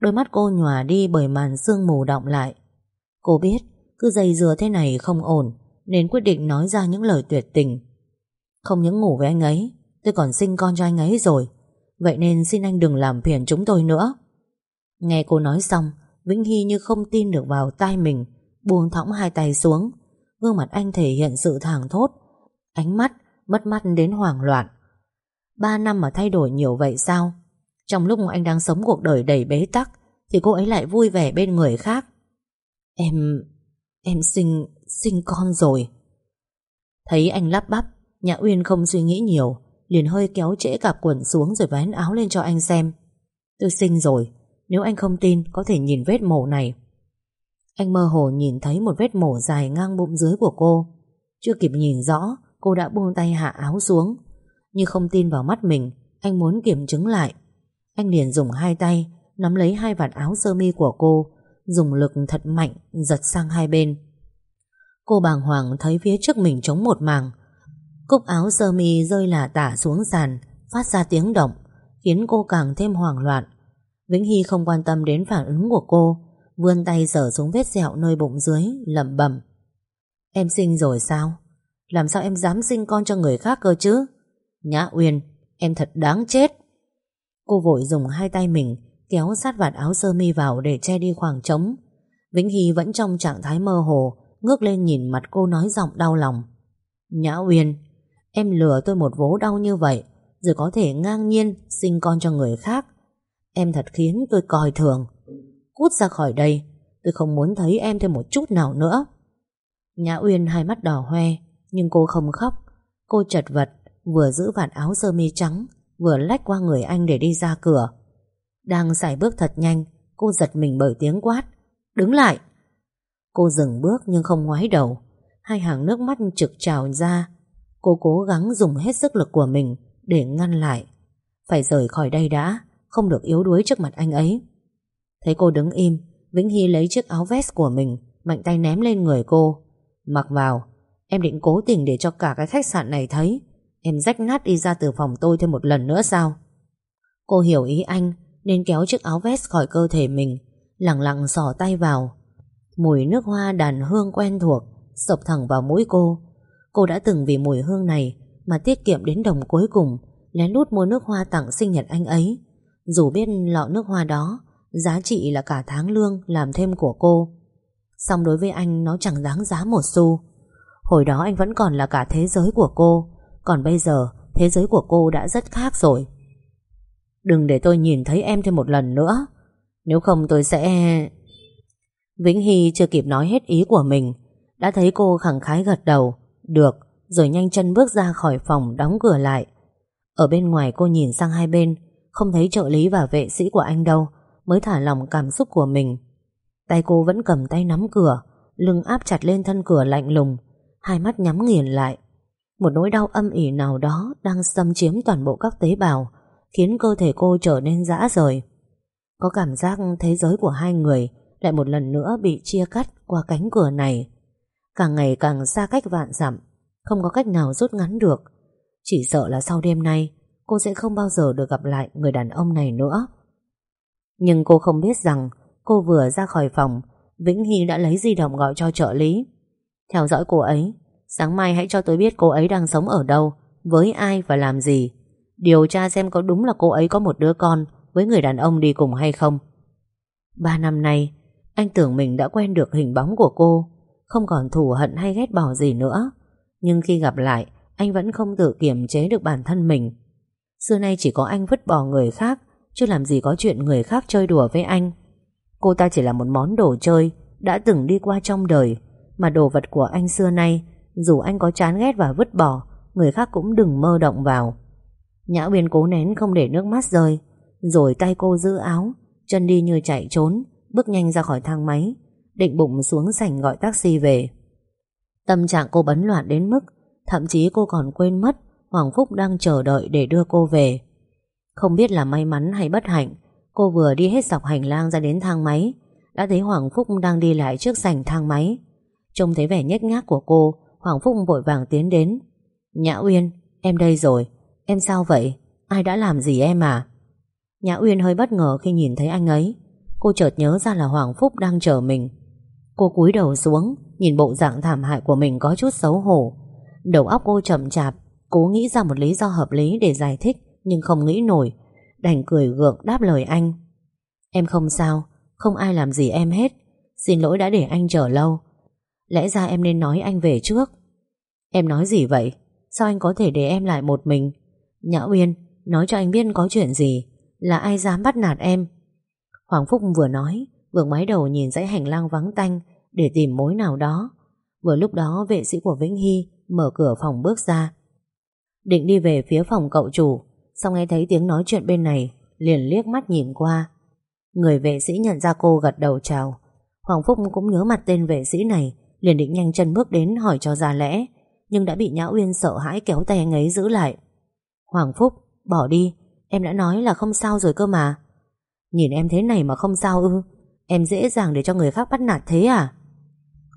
Đôi mắt cô nhòa đi bởi màn sương mù động lại. Cô biết cứ dây dừa thế này không ổn, Nên quyết định nói ra những lời tuyệt tình. Không những ngủ với anh ấy, Tôi còn sinh con cho anh ấy rồi. Vậy nên xin anh đừng làm phiền chúng tôi nữa. Nghe cô nói xong, Vĩnh Hy như không tin được vào tai mình, Buông thõng hai tay xuống. Gương mặt anh thể hiện sự thảng thốt, Ánh mắt mất mắt đến hoảng loạn. Ba năm mà thay đổi nhiều vậy sao? Trong lúc anh đang sống cuộc đời đầy bế tắc, Thì cô ấy lại vui vẻ bên người khác. Em Em sinh Sinh con rồi. Thấy anh lắp bắp, Nhã Uyên không suy nghĩ nhiều, Liền hơi kéo trễ cặp quần xuống rồi vén áo lên cho anh xem. Tôi sinh rồi, Nếu anh không tin, có thể nhìn vết mổ này. Anh mơ hồ nhìn thấy một vết mổ dài ngang bụng dưới của cô. Chưa kịp nhìn rõ, Cô đã buông tay hạ áo xuống. Nhưng không tin vào mắt mình, Anh muốn kiểm chứng lại. Anh liền dùng hai tay, Nắm lấy hai vạt áo sơ mi của cô Dùng lực thật mạnh, Giật sang hai bên. Cô bàng hoàng thấy phía trước mình trống một màng. Cúc áo sơ mi rơi lả tả xuống sàn, Phát ra tiếng động, Khiến cô càng thêm hoảng loạn. Vĩnh Hy không quan tâm đến phản ứng của cô, Vươn tay dở xuống vết sẹo nơi bụng dưới, lẩm bẩm. Em sinh rồi sao? Làm sao em dám sinh con cho người khác cơ chứ? Nhã Uyên, Em thật đáng chết. Cô vội dùng hai tay mình Kéo sát vạt áo sơ mi vào để che đi khoảng trống. Vĩnh Hy vẫn trong trạng thái mơ hồ, Ngước lên nhìn mặt cô nói giọng đau lòng. Nhã Uyên, Em lừa tôi một vố đau như vậy, Rồi có thể ngang nhiên sinh con cho người khác. Em thật khiến tôi coi thường. Cút ra khỏi đây, Tôi không muốn thấy em thêm một chút nào nữa. Nhã Uyên hai mắt đỏ hoe, Nhưng cô không khóc. Cô chật vật, Vừa giữ vạt áo sơ mi trắng, Vừa lách qua người anh để đi ra cửa. Đang giải bước thật nhanh, Cô giật mình bởi tiếng quát. Đứng lại! Cô dừng bước nhưng không ngoái đầu. Hai hàng nước mắt trực trào ra. Cô cố gắng dùng hết sức lực của mình Để ngăn lại. Phải rời khỏi đây đã, Không được yếu đuối trước mặt anh ấy. Thấy cô đứng im, Vĩnh Hy lấy chiếc áo vest của mình, Mạnh tay ném lên người cô. Mặc vào, Em định cố tình để cho cả cái khách sạn này thấy. Em rách nát đi ra từ phòng tôi thêm một lần nữa sao? Cô hiểu ý anh nên kéo chiếc áo vest khỏi cơ thể mình Lặng lặng sỏ tay vào. Mùi nước hoa đàn hương quen thuộc Sộc thẳng vào mũi cô. Cô đã từng vì mùi hương này Mà tiết kiệm đến đồng cuối cùng, Lén lút mua nước hoa tặng sinh nhật anh ấy. Dù biết lọ nước hoa đó Giá trị là cả tháng lương làm thêm của cô, song đối với anh nó chẳng đáng giá một xu. Hồi đó anh vẫn còn là cả thế giới của cô, Còn bây giờ Thế giới của cô đã rất khác rồi. Đừng để tôi nhìn thấy em thêm một lần nữa. Nếu không tôi sẽ Vĩnh Hy chưa kịp nói hết ý của mình, Đã thấy cô khẳng khái gật đầu. Được, Rồi nhanh chân bước ra khỏi phòng đóng cửa lại. Ở bên ngoài cô nhìn sang hai bên, Không thấy trợ lý và vệ sĩ của anh đâu, Mới thả lòng cảm xúc của mình. Tay cô vẫn cầm tay nắm cửa, Lưng áp chặt lên thân cửa lạnh lùng, Hai mắt nhắm nghiền lại. Một nỗi đau âm ỉ nào đó Đang xâm chiếm toàn bộ các tế bào Khiến cơ thể cô trở nên dã rời. Có cảm giác thế giới của hai người Lại một lần nữa bị chia cắt Qua cánh cửa này. Càng ngày càng xa cách vạn dặm, Không có cách nào rút ngắn được. Chỉ sợ là sau đêm nay, Cô sẽ không bao giờ được gặp lại người đàn ông này nữa. Nhưng cô không biết rằng Cô vừa ra khỏi phòng, Vĩnh Hy đã lấy di động gọi cho trợ lý. Theo dõi cô ấy, Sáng mai hãy cho tôi biết cô ấy đang sống ở đâu, Với ai và làm gì. Điều tra xem có đúng là cô ấy có một đứa con Với người đàn ông đi cùng hay không. Ba năm nay, Anh tưởng mình đã quen được hình bóng của cô, Không còn thù hận hay ghét bỏ gì nữa. Nhưng khi gặp lại, Anh vẫn không tự kiềm chế được bản thân mình. Xưa nay chỉ có anh vứt bỏ người khác, Chứ làm gì có chuyện người khác chơi đùa với anh. Cô ta chỉ là một món đồ chơi Đã từng đi qua trong đời, Mà đồ vật của anh xưa nay, Dù anh có chán ghét và vứt bỏ, Người khác cũng đừng mơ động vào. Nhã Uyên cố nén không để nước mắt rơi Rồi tay cô giữ áo Chân đi như chạy trốn Bước nhanh ra khỏi thang máy Định bụng xuống sảnh gọi taxi về. Tâm trạng cô bấn loạn đến mức Thậm chí cô còn quên mất Hoàng Phúc đang chờ đợi để đưa cô về. Không biết là may mắn hay bất hạnh Cô vừa đi hết dọc hành lang ra đến thang máy Đã thấy Hoàng Phúc đang đi lại trước sảnh thang máy. Trông thấy vẻ nhếch nhác của cô Hoàng Phúc vội vàng tiến đến. Nhã Uyên, em đây rồi. Em sao vậy? Ai đã làm gì em à? Nhã Uyên hơi bất ngờ khi nhìn thấy anh ấy. Cô chợt nhớ ra là Hoàng Phúc đang chờ mình. Cô cúi đầu xuống, Nhìn bộ dạng thảm hại của mình có chút xấu hổ. Đầu óc cô chậm chạp, Cố nghĩ ra một lý do hợp lý để giải thích, Nhưng không nghĩ nổi, Đành cười gượng đáp lời anh. Em không sao, Không ai làm gì em hết. Xin lỗi đã để anh chờ lâu. Lẽ ra em nên nói anh về trước. Em nói gì vậy? Sao anh có thể để em lại một mình? Nhã Uyên, Nói cho anh biết có chuyện gì, Là ai dám bắt nạt em? Hoàng Phúc vừa nói, Vừa ngoái đầu nhìn dãy hành lang vắng tanh Để tìm mối nào đó. Vừa lúc đó, vệ sĩ của Vĩnh Hy Mở cửa phòng bước ra. Định đi về phía phòng cậu chủ Xong nghe thấy tiếng nói chuyện bên này, Liền liếc mắt nhìn qua. Người vệ sĩ nhận ra cô gật đầu chào. Hoàng Phúc cũng nhớ mặt tên vệ sĩ này, Liền định nhanh chân bước đến hỏi cho ra lẽ, Nhưng đã bị Nhã Uyên sợ hãi kéo tay anh ấy giữ lại. Hoàng Phúc, Bỏ đi. Em đã nói là không sao rồi cơ mà. Nhìn em thế này mà không sao ư? Em dễ dàng để cho người khác bắt nạt thế à?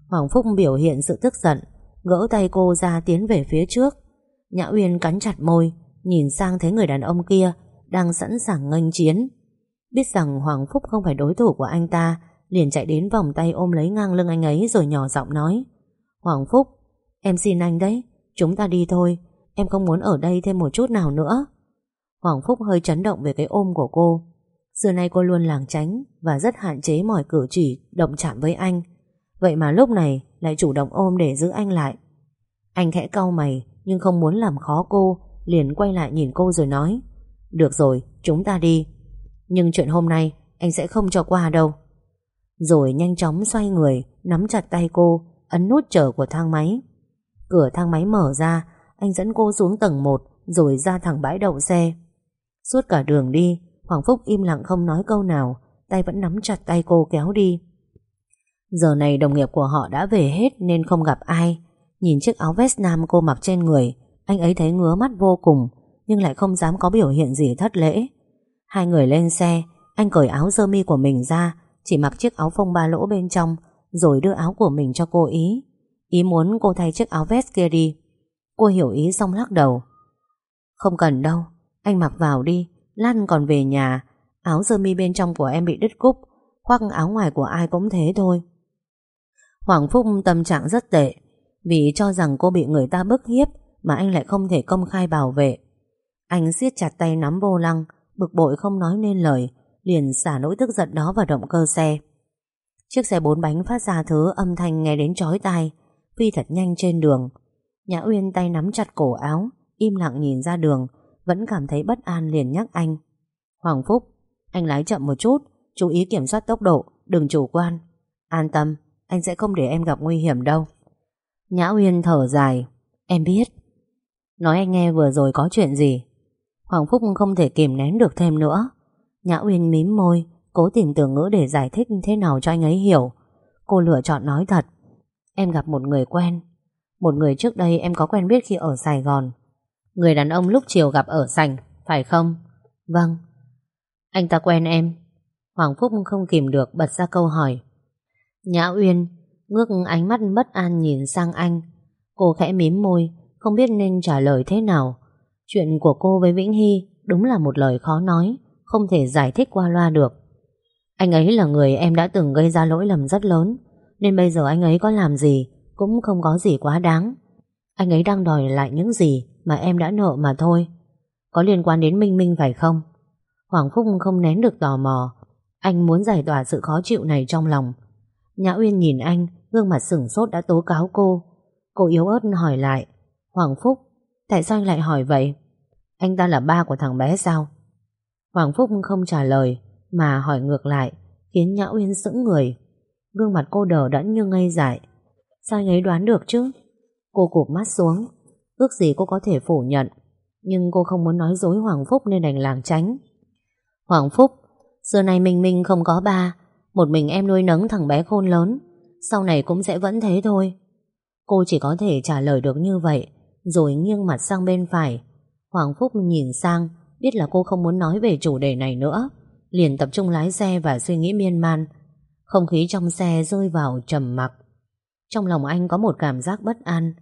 Hoàng Phúc biểu hiện sự tức giận, Gỡ tay cô ra tiến về phía trước. Nhã Uyên cắn chặt môi, Nhìn sang thấy người đàn ông kia Đang sẵn sàng nghênh chiến. Biết rằng Hoàng Phúc không phải đối thủ của anh ta, Liền chạy đến vòng tay ôm lấy ngang lưng anh ấy Rồi nhỏ giọng nói. Hoàng Phúc, Em xin anh đấy, Chúng ta đi thôi. Em không muốn ở đây thêm một chút nào nữa. Hoàng Phúc hơi chấn động về cái ôm của cô. Xưa nay cô luôn làng tránh Và rất hạn chế mọi cử chỉ Động chạm với anh. Vậy mà lúc này lại chủ động ôm để giữ anh lại. Anh khẽ cau mày Nhưng không muốn làm khó cô Liền quay lại nhìn cô rồi nói Được rồi, chúng ta đi. Nhưng chuyện hôm nay anh sẽ không cho qua đâu. Rồi nhanh chóng xoay người Nắm chặt tay cô Ấn nút chở của thang máy. Cửa thang máy mở ra anh dẫn cô xuống tầng 1 Rồi ra thẳng bãi đậu xe. Suốt cả đường đi, Hoàng Phúc im lặng không nói câu nào, Tay vẫn nắm chặt tay cô kéo đi. Giờ này đồng nghiệp của họ đã về hết Nên không gặp ai. Nhìn chiếc áo vest nam cô mặc trên người, anh ấy thấy ngứa mắt vô cùng, Nhưng lại không dám có biểu hiện gì thất lễ. Hai người lên xe, Anh cởi áo sơ mi của mình ra, Chỉ mặc chiếc áo phông ba lỗ bên trong, Rồi đưa áo của mình cho cô ý. Ý muốn cô thay chiếc áo vest kia đi. Cô hiểu ý xong lắc đầu Không cần đâu Anh mặc vào đi Lan còn về nhà Áo sơ mi bên trong của em bị đứt cúc khoác áo ngoài của ai cũng thế thôi Hoàng Phúc tâm trạng rất tệ Vì cho rằng cô bị người ta bức hiếp mà anh lại không thể công khai bảo vệ. Anh siết chặt tay nắm vô lăng, bực bội không nói nên lời, liền xả nỗi tức giận đó vào động cơ xe. Chiếc xe bốn bánh phát ra thứ âm thanh nghe đến chói tai, phi thật nhanh trên đường. Nhã Uyên tay nắm chặt cổ áo, im lặng nhìn ra đường, vẫn cảm thấy bất an liền nhắc anh. Hoàng Phúc, anh lái chậm một chút, chú ý kiểm soát tốc độ, đừng chủ quan. An tâm, anh sẽ không để em gặp nguy hiểm đâu. Nhã Uyên thở dài. Em biết. Nói anh nghe vừa rồi có chuyện gì. Hoàng Phúc không thể kìm nén được thêm nữa. Nhã Uyên mím môi, cố tìm từ ngữ để giải thích thế nào cho anh ấy hiểu. Cô lựa chọn nói thật. Em gặp một người quen. Một người trước đây em có quen biết khi ở Sài Gòn. Người đàn ông lúc chiều gặp ở sành, phải không? Vâng. Anh ta quen em. Hoàng Phúc không kìm được bật ra câu hỏi. Nhã Uyên ngước ánh mắt bất an nhìn sang anh. Cô khẽ mím môi, không biết nên trả lời thế nào. Chuyện của cô với Vĩnh Hy đúng là một lời khó nói, không thể giải thích qua loa được. Anh ấy là người em đã từng gây ra lỗi lầm rất lớn, nên bây giờ anh ấy có làm gì cũng không có gì quá đáng. Anh ấy đang đòi lại những gì mà em đã nợ mà thôi. Có liên quan đến Minh Minh phải không? Hoàng Phúc không nén được tò mò. Anh muốn giải tỏa sự khó chịu này trong lòng. Nhã Uyên nhìn anh, gương mặt sửng sốt đã tố cáo cô. Cô yếu ớt hỏi lại. Hoàng Phúc, tại sao anh lại hỏi vậy? Anh ta là ba của thằng bé sao? Hoàng Phúc không trả lời, mà hỏi ngược lại, khiến Nhã Uyên sững người. Gương mặt cô đờ đẫn như ngây dại. Sao anh ấy đoán được chứ? Cô cụp mắt xuống, ước gì cô có thể phủ nhận. Nhưng cô không muốn nói dối Hoàng Phúc nên đành làng tránh. Hoàng Phúc, xưa nay Minh Minh không có ba, một mình em nuôi nấng thằng bé khôn lớn, sau này cũng sẽ vẫn thế thôi. Cô chỉ có thể trả lời được như vậy, rồi nghiêng mặt sang bên phải. Hoàng Phúc nhìn sang, biết là cô không muốn nói về chủ đề này nữa, liền tập trung lái xe và suy nghĩ miên man. Không khí trong xe rơi vào trầm mặc. Trong lòng anh có một cảm giác bất an.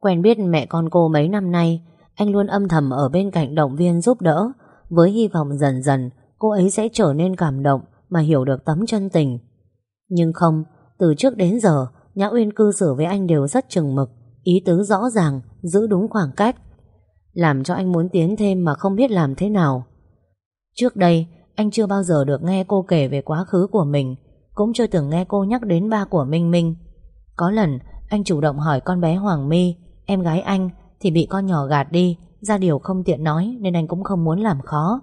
Quen biết mẹ con cô mấy năm nay, anh luôn âm thầm ở bên cạnh động viên giúp đỡ, với hy vọng dần dần cô ấy sẽ trở nên cảm động mà hiểu được tấm chân tình. Nhưng không, từ trước đến giờ, Nhã Uyên cư xử với anh đều rất chừng mực, ý tứ rõ ràng, giữ đúng khoảng cách. Làm cho anh muốn tiến thêm mà không biết làm thế nào. Trước đây, anh chưa bao giờ được nghe cô kể về quá khứ của mình, cũng chưa từng nghe cô nhắc đến ba của Minh Minh. Có lần, anh chủ động hỏi con bé Hoàng My, em gái anh, thì bị con nhỏ gạt đi, ra điều không tiện nói nên anh cũng không muốn làm khó.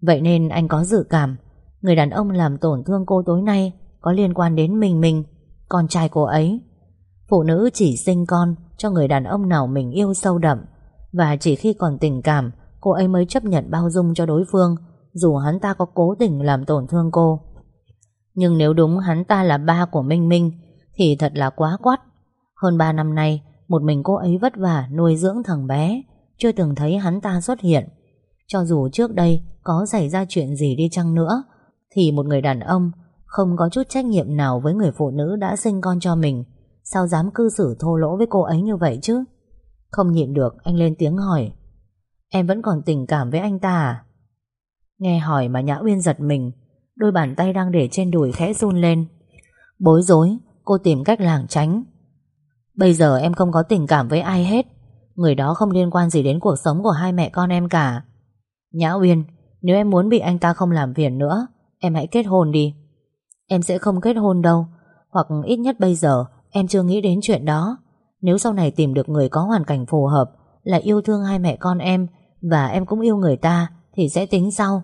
Vậy nên anh có dự cảm, người đàn ông làm tổn thương cô tối nay có liên quan đến Minh Minh, con trai cô ấy. Phụ nữ chỉ sinh con cho người đàn ông nào mình yêu sâu đậm, và chỉ khi còn tình cảm, cô ấy mới chấp nhận bao dung cho đối phương, dù hắn ta có cố tình làm tổn thương cô. Nhưng nếu đúng hắn ta là ba của Minh Minh, thì thật là quá quát. Hơn 3 năm nay, một mình cô ấy vất vả nuôi dưỡng thằng bé, chưa từng thấy hắn ta xuất hiện. Cho dù trước đây có xảy ra chuyện gì đi chăng nữa, thì một người đàn ông không có chút trách nhiệm nào với người phụ nữ đã sinh con cho mình. Sao dám cư xử thô lỗ với cô ấy như vậy chứ? Không nhịn được, anh lên tiếng hỏi. Em vẫn còn tình cảm với anh ta à? Nghe hỏi mà Nhã Uyên giật mình, đôi bàn tay đang để trên đùi khẽ run lên. Bối rối, cô tìm cách lảng tránh. Bây giờ em không có tình cảm với ai hết. Người đó không liên quan gì đến cuộc sống của hai mẹ con em cả. Nhã Uyên, nếu em muốn bị anh ta không làm phiền nữa, em hãy kết hôn đi. Em sẽ không kết hôn đâu, hoặc ít nhất bây giờ em chưa nghĩ đến chuyện đó. Nếu sau này tìm được người có hoàn cảnh phù hợp, là yêu thương hai mẹ con em, và em cũng yêu người ta, thì sẽ tính sau.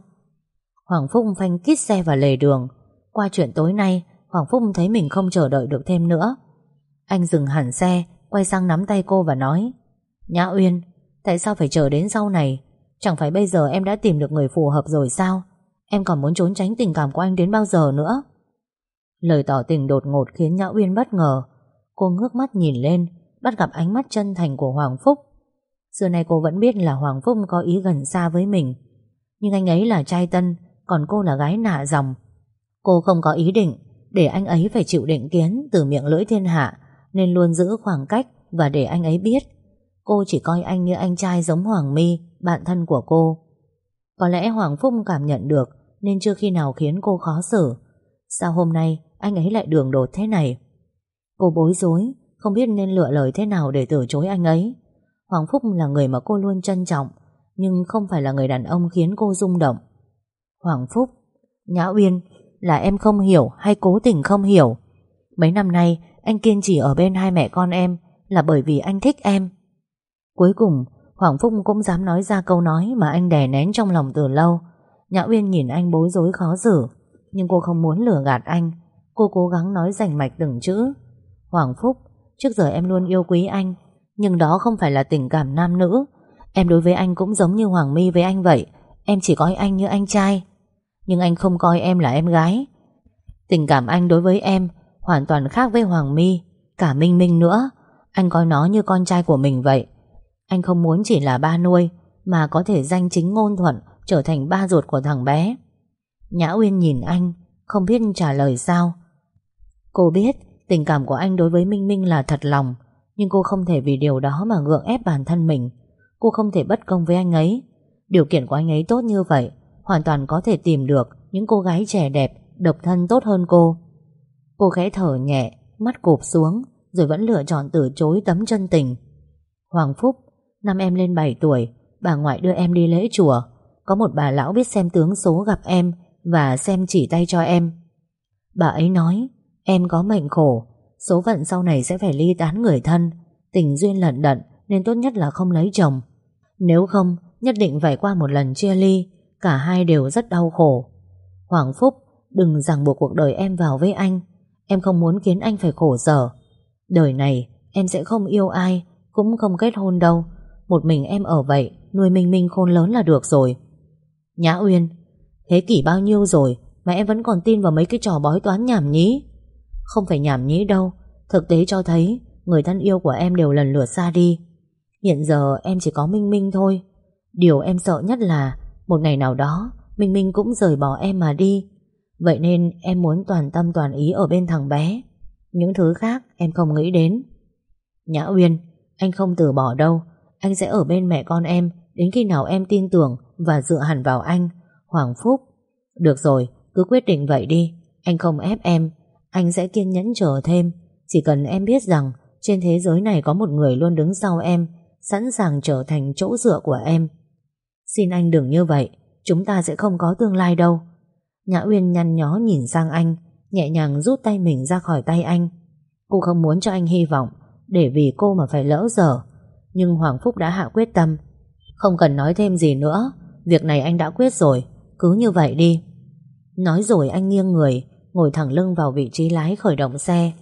Hoàng Phúc phanh kít xe vào lề đường. Qua chuyện tối nay, Hoàng Phúc thấy mình không chờ đợi được thêm nữa. Anh dừng hẳn xe, quay sang nắm tay cô và nói Nhã Uyên, tại sao phải chờ đến sau này? Chẳng phải bây giờ em đã tìm được người phù hợp rồi sao? Em còn muốn trốn tránh tình cảm của anh đến bao giờ nữa? Lời tỏ tình đột ngột khiến Nhã Uyên bất ngờ. Cô ngước mắt nhìn lên, bắt gặp ánh mắt chân thành của Hoàng Phúc. Xưa nay cô vẫn biết là Hoàng Phúc có ý gần xa với mình. Nhưng anh ấy là trai tân, còn cô là gái nạ dòng. Cô không có ý định để anh ấy phải chịu định kiến từ miệng lưỡi thiên hạ, nên luôn giữ khoảng cách và để anh ấy biết. Cô chỉ coi anh như anh trai giống Hoàng My, bạn thân của cô. Có lẽ Hoàng Phúc cảm nhận được nên chưa khi nào khiến cô khó xử. Sao hôm nay anh ấy lại đường đột thế này? Cô bối rối, không biết nên lựa lời thế nào để từ chối anh ấy. Hoàng Phúc là người mà cô luôn trân trọng, nhưng không phải là người đàn ông khiến cô rung động. Hoàng Phúc, Nhã Uyên, là em không hiểu hay cố tình không hiểu. Mấy năm nay, anh kiên trì ở bên hai mẹ con em là bởi vì anh thích em. Cuối cùng, Hoàng Phúc cũng dám nói ra câu nói mà anh đè nén trong lòng từ lâu. Nhã Uyên nhìn anh bối rối khó xử, nhưng cô không muốn lừa gạt anh. Cô cố gắng nói rành mạch từng chữ Hoàng Phúc Trước giờ em luôn yêu quý anh Nhưng đó không phải là tình cảm nam nữ Em đối với anh cũng giống như Hoàng My với anh vậy Em chỉ coi anh như anh trai nhưng anh không coi em là em gái. Tình cảm anh đối với em Hoàn toàn khác với Hoàng My Cả Minh Minh nữa. Anh coi nó như con trai của mình vậy. Anh không muốn chỉ là ba nuôi, Mà có thể danh chính ngôn thuận, Trở thành ba ruột của thằng bé. Nhã Uyên nhìn anh, Không biết trả lời sao. Cô biết tình cảm của anh đối với Minh Minh là thật lòng, Nhưng cô không thể vì điều đó mà gượng ép bản thân mình. Cô không thể bất công với anh ấy. Điều kiện của anh ấy tốt như vậy Hoàn toàn có thể tìm được Những cô gái trẻ đẹp, Độc thân tốt hơn cô. Cô khẽ thở nhẹ, Mắt cụp xuống, Rồi vẫn lựa chọn từ chối tấm chân tình. Hoàng Phúc, Năm em lên 7 tuổi, Bà ngoại đưa em đi lễ chùa. Có một bà lão biết xem tướng số gặp em Và xem chỉ tay cho em. Bà ấy nói, Em có mệnh khổ, Số phận sau này sẽ phải ly tán người thân, Tình duyên lận đận Nên tốt nhất là không lấy chồng. Nếu không, nhất định phải qua một lần chia ly Cả hai đều rất đau khổ. Hoàng Phúc, Đừng ràng buộc cuộc đời em vào với anh. Em không muốn khiến anh phải khổ sở. Đời này, em sẽ không yêu ai, Cũng không kết hôn đâu. Một mình em ở vậy, Nuôi Minh Minh khôn lớn là được rồi. Nhã Uyên, Thế kỷ bao nhiêu rồi Mà em vẫn còn tin vào mấy cái trò bói toán nhảm nhí? Không phải nhảm nhí đâu, Thực tế cho thấy Người thân yêu của em đều lần lượt xa đi. Hiện giờ em chỉ có Minh Minh thôi. Điều em sợ nhất là một ngày nào đó, Minh Minh cũng rời bỏ em mà đi. Vậy nên em muốn toàn tâm toàn ý ở bên thằng bé. Những thứ khác em không nghĩ đến. Nhã Uyên, Anh không từ bỏ đâu. Anh sẽ ở bên mẹ con em Đến khi nào em tin tưởng Và dựa hẳn vào anh. Hoàng Phúc, Được rồi, cứ quyết định vậy đi. Anh không ép em. Anh sẽ kiên nhẫn chờ thêm. Chỉ cần em biết rằng Trên thế giới này có một người luôn đứng sau em, Sẵn sàng trở thành chỗ dựa của em. Xin anh đừng như vậy, Chúng ta sẽ không có tương lai đâu. Nhã Uyên nhăn nhó nhìn sang anh, Nhẹ nhàng rút tay mình ra khỏi tay anh. Cô không muốn cho anh hy vọng, Để vì cô mà phải lỡ dở. Nhưng Hoàng Phúc đã hạ quyết tâm. Không cần nói thêm gì nữa, Việc này anh đã quyết rồi, Cứ như vậy đi. Nói rồi anh nghiêng người, Ngồi thẳng lưng vào vị trí lái khởi động xe.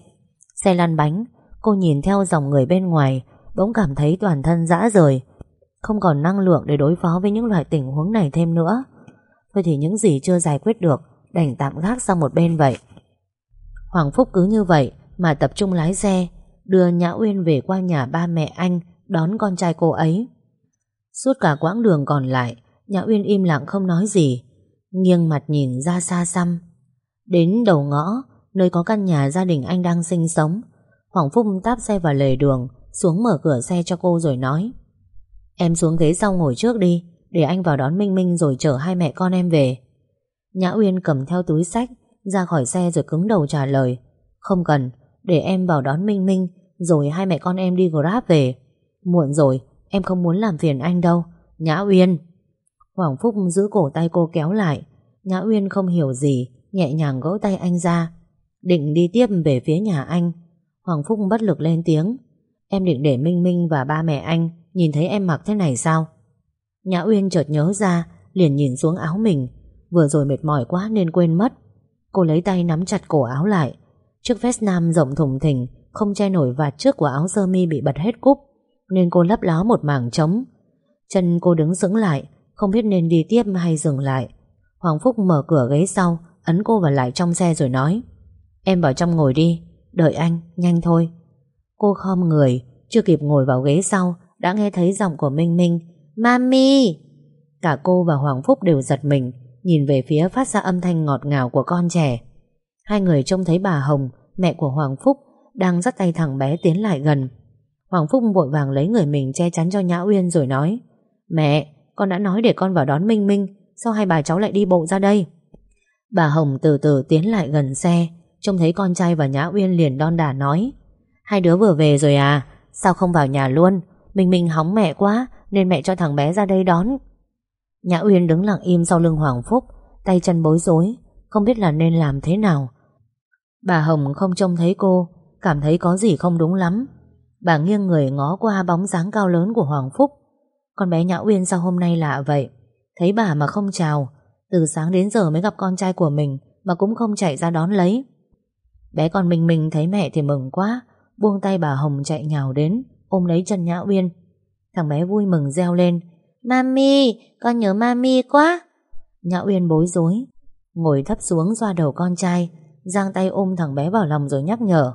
Xe lăn bánh, Cô nhìn theo dòng người bên ngoài, Bỗng cảm thấy toàn thân dã rời. Không còn năng lượng để đối phó với những loại tình huống này thêm nữa. Thôi thì những gì chưa giải quyết được, Đành tạm gác sang một bên vậy. Hoàng Phúc cứ như vậy Mà tập trung lái xe, Đưa Nhã Uyên về qua nhà ba mẹ anh, Đón con trai cô ấy. Suốt cả quãng đường còn lại, Nhã Uyên im lặng không nói gì, Nghiêng mặt nhìn ra xa xăm. Đến đầu ngõ, Nơi có căn nhà gia đình anh đang sinh sống, Hoàng Phúc táp xe vào lề đường, Xuống mở cửa xe cho cô rồi nói. Em xuống ghế sau ngồi trước đi, để anh vào đón Minh Minh rồi chở hai mẹ con em về. Nhã Uyên cầm theo túi sách, Ra khỏi xe rồi cứng đầu trả lời, Không cần, Để em vào đón Minh Minh, Rồi hai mẹ con em đi Grab về. Muộn rồi, em không muốn làm phiền anh đâu, Nhã Uyên. Hoàng Phúc giữ cổ tay cô kéo lại. Nhã Uyên không hiểu gì, Nhẹ nhàng gỡ tay anh ra. Định đi tiếp về phía nhà anh. Hoàng Phúc bất lực lên tiếng, Em định để Minh Minh và ba mẹ anh Nhìn thấy em mặc thế này sao? Nhã Uyên chợt nhớ ra Liền nhìn xuống áo mình. Vừa rồi mệt mỏi quá nên quên mất. Cô lấy tay nắm chặt cổ áo lại. Chiếc vest nam rộng thùng thình Không che nổi vạt trước của áo sơ mi bị bật hết cúp Nên cô lấp ló một mảng trống. Chân cô đứng sững lại Không biết nên đi tiếp hay dừng lại. Hoàng Phúc mở cửa ghế sau Ấn cô vào lại trong xe rồi nói Em vào trong ngồi đi Đợi anh, nhanh thôi. Cô khom người Chưa kịp ngồi vào ghế sau đã nghe thấy giọng của Minh Minh. Mami! Cả cô và Hoàng Phúc đều giật mình Nhìn về phía phát ra âm thanh ngọt ngào của con trẻ. Hai người trông thấy bà Hồng Mẹ của Hoàng Phúc Đang dắt tay thằng bé tiến lại gần. Hoàng Phúc vội vàng lấy người mình che chắn cho Nhã Uyên rồi nói Mẹ, con đã nói để con vào đón Minh Minh Sao hai bà cháu lại đi bộ ra đây. Bà Hồng từ từ tiến lại gần xe Trông thấy con trai và Nhã Uyên liền đon đả nói Hai đứa vừa về rồi à Sao không vào nhà luôn? Minh Minh hóng mẹ quá, nên mẹ cho thằng bé ra đây đón. Nhã Uyên đứng lặng im sau lưng Hoàng Phúc, Tay chân bối rối, Không biết là nên làm thế nào. Bà Hồng không trông thấy cô, Cảm thấy có gì không đúng lắm. Bà nghiêng người ngó qua bóng dáng cao lớn của Hoàng Phúc. Con bé Nhã Uyên sao hôm nay lạ vậy? Thấy bà mà không chào, Từ sáng đến giờ mới gặp con trai của mình Mà cũng không chạy ra đón lấy. Bé con mình mình thấy mẹ thì mừng quá, Buông tay bà Hồng chạy nhào đến. Ôm lấy chân Nhã Uyên. Thằng bé vui mừng reo lên. Mami, con nhớ mami quá. Nhã Uyên bối rối. Ngồi thấp xuống xoa đầu con trai Giang tay ôm thằng bé vào lòng rồi nhắc nhở.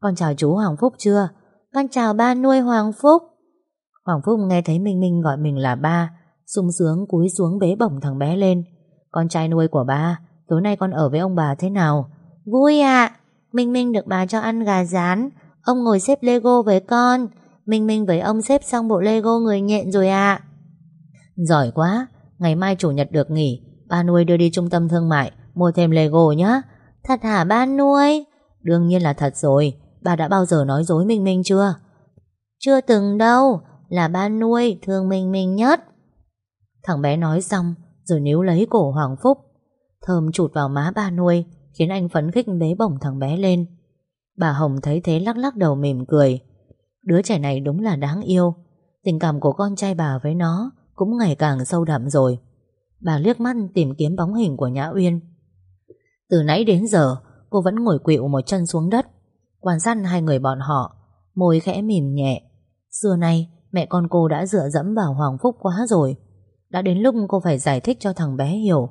Con chào chú Hoàng Phúc chưa? Con chào ba nuôi Hoàng Phúc. Hoàng Phúc nghe thấy Minh Minh gọi mình là ba sung sướng cúi xuống bế bổng thằng bé lên. Con trai nuôi của ba Tối nay con ở với ông bà thế nào? Vui ạ. Minh Minh được bà cho ăn gà rán. Ông ngồi xếp Lego với con. Minh Minh với ông xếp xong bộ Lego người nhện rồi ạ. Giỏi quá, Ngày mai chủ nhật được nghỉ, Ba nuôi đưa đi trung tâm thương mại, Mua thêm Lego nhé Thật hả ba nuôi? Đương nhiên là thật rồi Bà đã bao giờ nói dối Minh Minh chưa? Chưa từng đâu, Là ba nuôi thương Minh Minh nhất. Thằng bé nói xong, Rồi níu lấy cổ Hoàng Phúc. Thơm chụt vào má ba nuôi, Khiến anh phấn khích bế bổng thằng bé lên. Bà Hồng thấy thế lắc lắc đầu mỉm cười. Đứa trẻ này đúng là đáng yêu. Tình cảm của con trai bà với nó Cũng ngày càng sâu đậm rồi. Bà liếc mắt tìm kiếm bóng hình của Nhã Uyên. Từ nãy đến giờ, Cô vẫn ngồi quỵu một chân xuống đất, Quan sát hai người bọn họ, Môi khẽ mỉm nhẹ. Xưa nay, mẹ con cô đã dựa dẫm vào Hoàng Phúc quá rồi. Đã đến lúc cô phải giải thích cho thằng bé hiểu.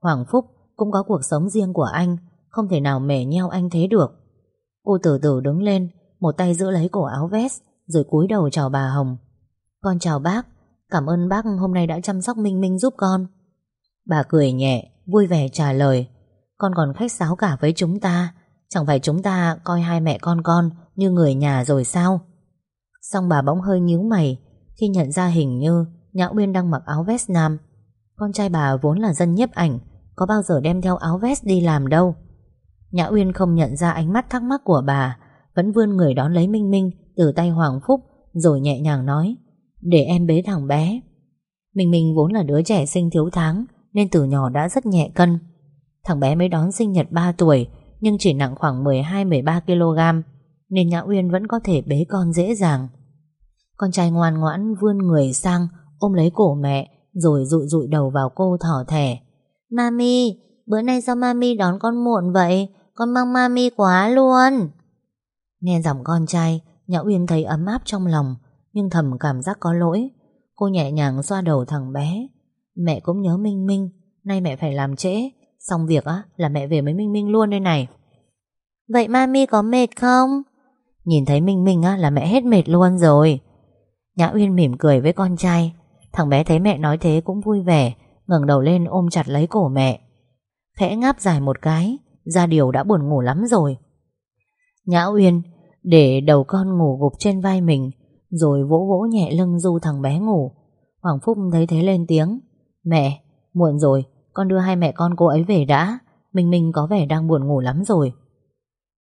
Hoàng Phúc cũng có cuộc sống riêng của anh, Không thể nào mẻ nheo anh thế được. Cô từ từ đứng lên một tay giữ lấy cổ áo vest, Rồi cúi đầu chào bà Hồng. Con chào bác, Cảm ơn bác hôm nay đã chăm sóc Minh Minh giúp con. Bà cười nhẹ, Vui vẻ trả lời. Con còn khách sáo cả với chúng ta, Chẳng phải chúng ta coi hai mẹ con con Như người nhà rồi sao? Xong bà bỗng hơi nhíu mày, Khi nhận ra hình như Nhã Uyên đang mặc áo vest nam. Con trai bà vốn là dân nhiếp ảnh, Có bao giờ đem theo áo vest đi làm đâu? Nhã Uyên không nhận ra ánh mắt thắc mắc của bà. Vẫn vươn người đón lấy Minh Minh Từ tay Hoàng Phúc, Rồi nhẹ nhàng nói, Để em bế thằng bé. Minh Minh vốn là đứa trẻ sinh thiếu tháng, Nên từ nhỏ đã rất nhẹ cân. Thằng bé mới đón sinh nhật 3 tuổi, Nhưng chỉ nặng khoảng 12-13 kg, Nên Nhã Uyên vẫn có thể bế con dễ dàng. Con trai ngoan ngoãn vươn người sang, Ôm lấy cổ mẹ, Rồi rụi rụi đầu vào cô thỏ thẻ. Mami, Bữa nay sao mami đón con muộn vậy? Con mang mami quá luôn. Nghe giọng con trai Nhã Uyên thấy ấm áp trong lòng Nhưng thầm cảm giác có lỗi. Cô nhẹ nhàng xoa đầu thằng bé. Mẹ cũng nhớ Minh Minh Nay mẹ phải làm trễ. Xong việc á là mẹ về với Minh Minh luôn đây này. Vậy mami có mệt không? Nhìn thấy Minh Minh á là mẹ hết mệt luôn rồi. Nhã Uyên mỉm cười với con trai. Thằng bé thấy mẹ nói thế cũng vui vẻ ngẩng đầu lên ôm chặt lấy cổ mẹ. Khẽ ngáp dài một cái Ra điều đã buồn ngủ lắm rồi. Nhã Uyên để đầu con ngủ gục trên vai mình Rồi vỗ vỗ nhẹ lưng du thằng bé ngủ. Hoàng Phúc thấy thế lên tiếng Mẹ, muộn rồi Con đưa hai mẹ con cô ấy về đã Minh Minh có vẻ đang buồn ngủ lắm rồi.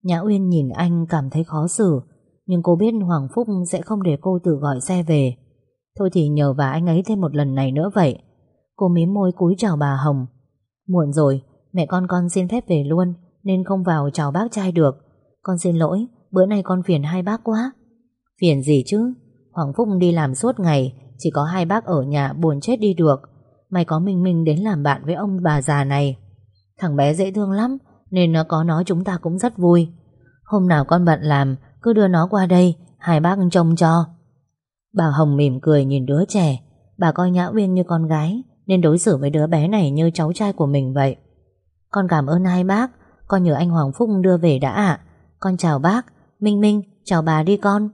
Nhã Uyên nhìn anh cảm thấy khó xử Nhưng cô biết Hoàng Phúc sẽ không để cô tự gọi xe về. Thôi thì nhờ và anh ấy thêm một lần này nữa vậy. Cô mím môi cúi chào bà Hồng Muộn rồi Mẹ con con xin phép về luôn Nên không vào chào bác trai được. Con xin lỗi Bữa nay con phiền hai bác quá. Phiền gì chứ? Hoàng Phúc đi làm suốt ngày, Chỉ có hai bác ở nhà buồn chết đi được. Mày có Minh Minh đến làm bạn với ông bà già này. Thằng bé dễ thương lắm, Nên nó có nó chúng ta cũng rất vui. Hôm nào con bận làm, Cứ đưa nó qua đây, Hai bác trông cho. Bà Hồng mỉm cười nhìn đứa trẻ. Bà coi Nhã Uyên như con gái, Nên đối xử với đứa bé này như cháu trai của mình vậy. Con cảm ơn hai bác, Con nhờ anh Hoàng Phúc đưa về đã ạ. Con chào bác Minh Minh chào bà đi con.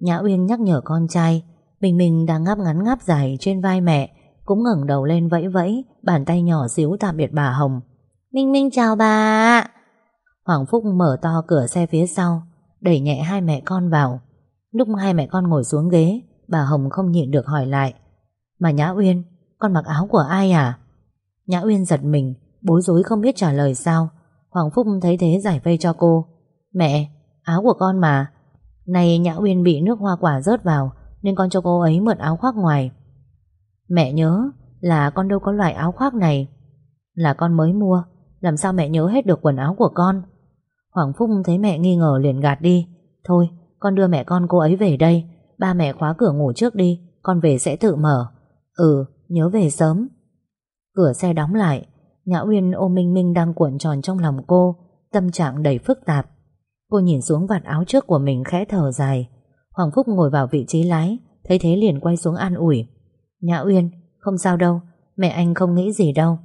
Nhã Uyên nhắc nhở con trai. Minh Minh đang ngáp ngắn ngáp dài trên vai mẹ Cũng ngẩng đầu lên vẫy vẫy Bàn tay nhỏ xíu tạm biệt bà Hồng. Minh Minh chào bà. Hoàng Phúc mở to cửa xe phía sau Đẩy nhẹ hai mẹ con vào. Lúc hai mẹ con ngồi xuống ghế Bà Hồng không nhịn được hỏi lại. Mà Nhã Uyên Con mặc áo của ai à? Nhã Uyên giật mình Bối rối không biết trả lời sao. Hoàng Phúc thấy thế giải vây cho cô. Mẹ, áo của con mà. Này Nhã Uyên bị nước hoa quả rớt vào, Nên con cho cô ấy mượn áo khoác ngoài. Mẹ nhớ Là con đâu có loại áo khoác này. Là con mới mua, Làm sao mẹ nhớ hết được quần áo của con? Hoàng Phúc thấy mẹ nghi ngờ liền gạt đi. Thôi, con đưa mẹ con cô ấy về đây, Ba mẹ khóa cửa ngủ trước đi, Con về sẽ tự mở. Ừ nhớ về sớm. Cửa xe đóng lại, Nhã Uyên ôm Minh Minh đang cuộn tròn trong lòng cô, Tâm trạng đầy phức tạp. Cô nhìn xuống vạt áo trước của mình khẽ thở dài. Hoàng Phúc ngồi vào vị trí lái, Thấy thế liền quay xuống an ủi. Nhã Uyên, Không sao đâu, Mẹ anh không nghĩ gì đâu.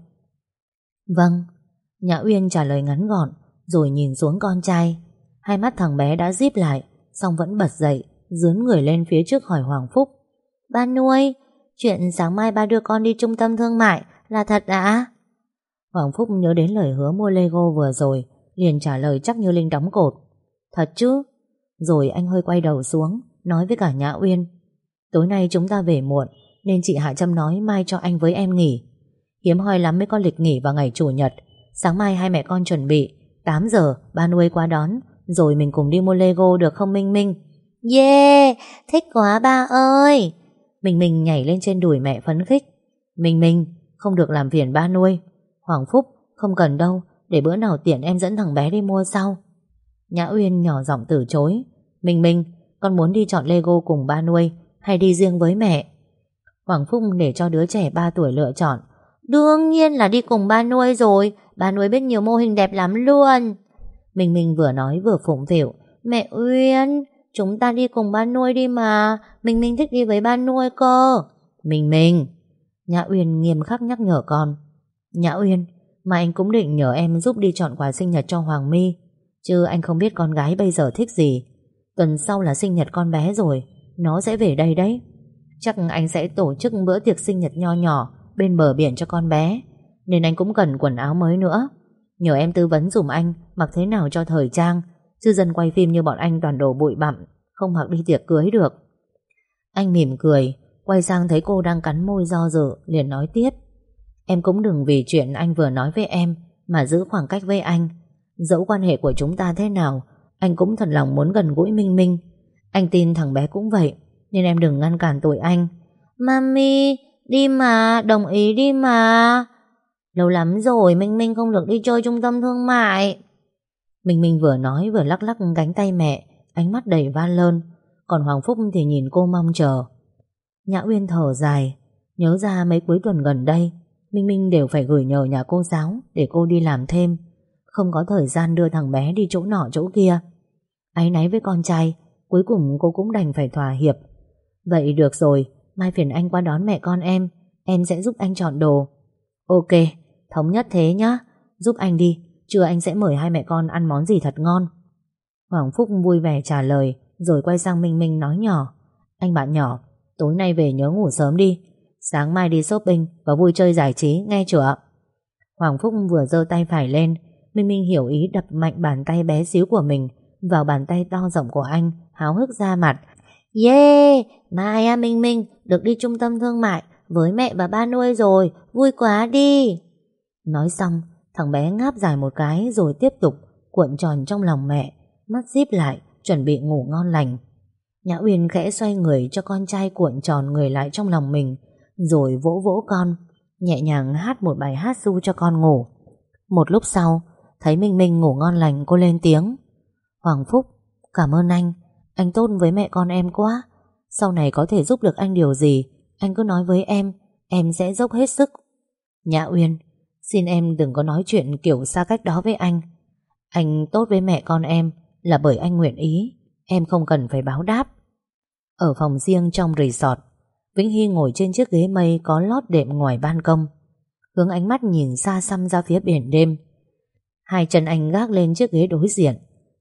Vâng Nhã Uyên trả lời ngắn gọn, Rồi nhìn xuống con trai. Hai mắt thằng bé đã díp lại Xong vẫn bật dậy, Dướn người lên phía trước hỏi Hoàng Phúc. Ba nuôi, Chuyện sáng mai ba đưa con đi trung tâm thương mại Là thật đã Hoàng Phúc nhớ đến lời hứa mua Lego vừa rồi, Liền trả lời chắc như Linh đóng cột. Thật chứ? Rồi anh hơi quay đầu xuống, Nói với cả Nhã Uyên. Tối nay chúng ta về muộn, Nên chị Hạ Trâm nói mai cho anh với em nghỉ. Hiếm hoi lắm mới có lịch nghỉ vào ngày Chủ nhật. Sáng mai hai mẹ con chuẩn bị 8 giờ, ba nuôi qua đón. Rồi mình cùng đi mua Lego được không Minh Minh? Yeah, Thích quá ba ơi. Minh Minh nhảy lên trên đùi mẹ phấn khích. Minh Minh, không được làm phiền ba nuôi. Hoàng Phúc, không cần đâu, Để bữa nào tiện em dẫn thằng bé đi mua sau. Nhã Uyên nhỏ giọng từ chối. Minh Minh, Con muốn đi chọn Lego cùng ba nuôi, Hay đi riêng với mẹ? Hoàng Phúc để cho đứa trẻ 3 tuổi lựa chọn. Đương nhiên là đi cùng ba nuôi rồi, Ba nuôi biết nhiều mô hình đẹp lắm luôn. Minh Minh vừa nói vừa phụng phịu. Mẹ Uyên, Chúng ta đi cùng ba nuôi đi mà, Minh Minh thích đi với ba nuôi cơ. Minh Minh. Nhã Uyên nghiêm khắc nhắc nhở con. Nhã Uyên, Mà anh cũng định nhờ em giúp đi chọn quà sinh nhật cho Hoàng My. Chứ anh không biết con gái bây giờ thích gì. Tuần sau là sinh nhật con bé rồi, Nó sẽ về đây đấy. Chắc anh sẽ tổ chức bữa tiệc sinh nhật nho nhỏ Bên bờ biển cho con bé, Nên anh cũng cần quần áo mới nữa. Nhờ em tư vấn dùm anh, Mặc thế nào cho thời trang, Chứ dân quay phim như bọn anh toàn đồ bụi bặm, Không mặc đi tiệc cưới được. Anh mỉm cười, Quay sang thấy cô đang cắn môi do dự, Liền nói tiếp. Em cũng đừng vì chuyện anh vừa nói với em Mà giữ khoảng cách với anh Dẫu quan hệ của chúng ta thế nào Anh cũng thật lòng muốn gần gũi Minh Minh. Anh tin thằng bé cũng vậy Nên em đừng ngăn cản tuổi anh. Mami Đi mà Đồng ý đi mà. Lâu lắm rồi Minh Minh không được đi chơi trung tâm thương mại. Minh Minh vừa nói vừa lắc lắc cánh tay mẹ Ánh mắt đầy van lơn. Còn Hoàng Phúc thì nhìn cô mong chờ. Nhã Uyên thở dài Nhớ ra mấy cuối tuần gần đây Minh Minh đều phải gửi nhờ nhà cô giáo Để cô đi làm thêm không có thời gian đưa thằng bé đi chỗ nọ chỗ kia. Ái náy với con trai Cuối cùng cô cũng đành phải thỏa hiệp. Vậy được rồi Mai phiền anh qua đón mẹ con em Em sẽ giúp anh chọn đồ. Ok, thống nhất thế nhá. Giúp anh đi, trưa anh sẽ mời hai mẹ con ăn món gì thật ngon. Hoàng Phúc vui vẻ trả lời Rồi quay sang Minh Minh nói nhỏ. Anh bạn nhỏ, tối nay về nhớ ngủ sớm đi. Sáng mai đi shopping Và vui chơi giải trí, nghe chưa ạ? Hoàng Phúc vừa giơ tay phải lên Minh Minh hiểu ý đập mạnh bàn tay bé xíu của mình Vào bàn tay to rộng của anh Háo hức ra mặt Yeah, mai à Minh Minh được đi trung tâm thương mại với mẹ và ba nuôi rồi, vui quá đi. Nói xong, thằng bé ngáp dài một cái rồi tiếp tục cuộn tròn trong lòng mẹ, mắt díp lại, chuẩn bị ngủ ngon lành. Nhã Uyên khẽ xoay người cho con trai cuộn tròn người lại trong lòng mình, rồi vỗ vỗ con, nhẹ nhàng hát một bài hát du cho con ngủ. Một lúc sau, thấy Minh Minh ngủ ngon lành cô lên tiếng. Hoàng Phúc, cảm ơn anh, anh tốt với mẹ con em quá. Sau này có thể giúp được anh điều gì, anh cứ nói với em, em sẽ dốc hết sức. Nhã Uyên, xin em đừng có nói chuyện kiểu xa cách đó với anh. Anh tốt với mẹ con em là bởi anh nguyện ý, em không cần phải báo đáp. Ở phòng riêng trong resort, Vĩnh Hy ngồi trên chiếc ghế mây có lót đệm ngoài ban công. Hướng ánh mắt nhìn xa xăm ra phía biển đêm. Hai chân anh gác lên chiếc ghế đối diện,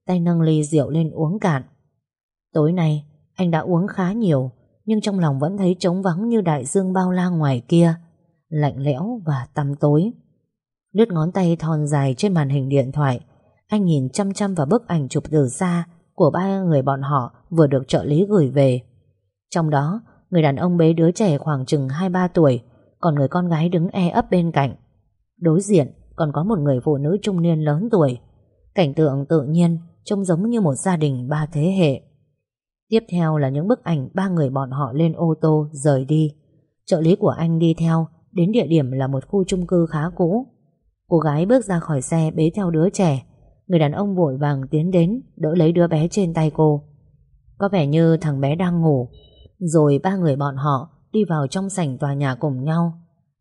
tay nâng ly rượu lên uống cạn. Tối nay, anh đã uống khá nhiều, nhưng trong lòng vẫn thấy trống vắng như đại dương bao la ngoài kia, lạnh lẽo và tăm tối. Lướt ngón tay thon dài trên màn hình điện thoại, anh nhìn chăm chăm vào bức ảnh chụp từ xa của ba người bọn họ vừa được trợ lý gửi về. Trong đó, người đàn ông bế đứa trẻ khoảng chừng 2-3 tuổi, còn người con gái đứng e ấp bên cạnh. Đối diện còn có một người phụ nữ trung niên lớn tuổi. Cảnh tượng tự nhiên trông giống như một gia đình ba thế hệ. Tiếp theo là những bức ảnh ba người bọn họ lên ô tô rời đi. Trợ lý của anh đi theo, đến địa điểm là một khu chung cư khá cũ. Cô gái bước ra khỏi xe bế theo đứa trẻ. Người đàn ông vội vàng tiến đến, đỡ lấy đứa bé trên tay cô. Có vẻ như thằng bé đang ngủ. Rồi ba người bọn họ đi vào trong sảnh tòa nhà cùng nhau.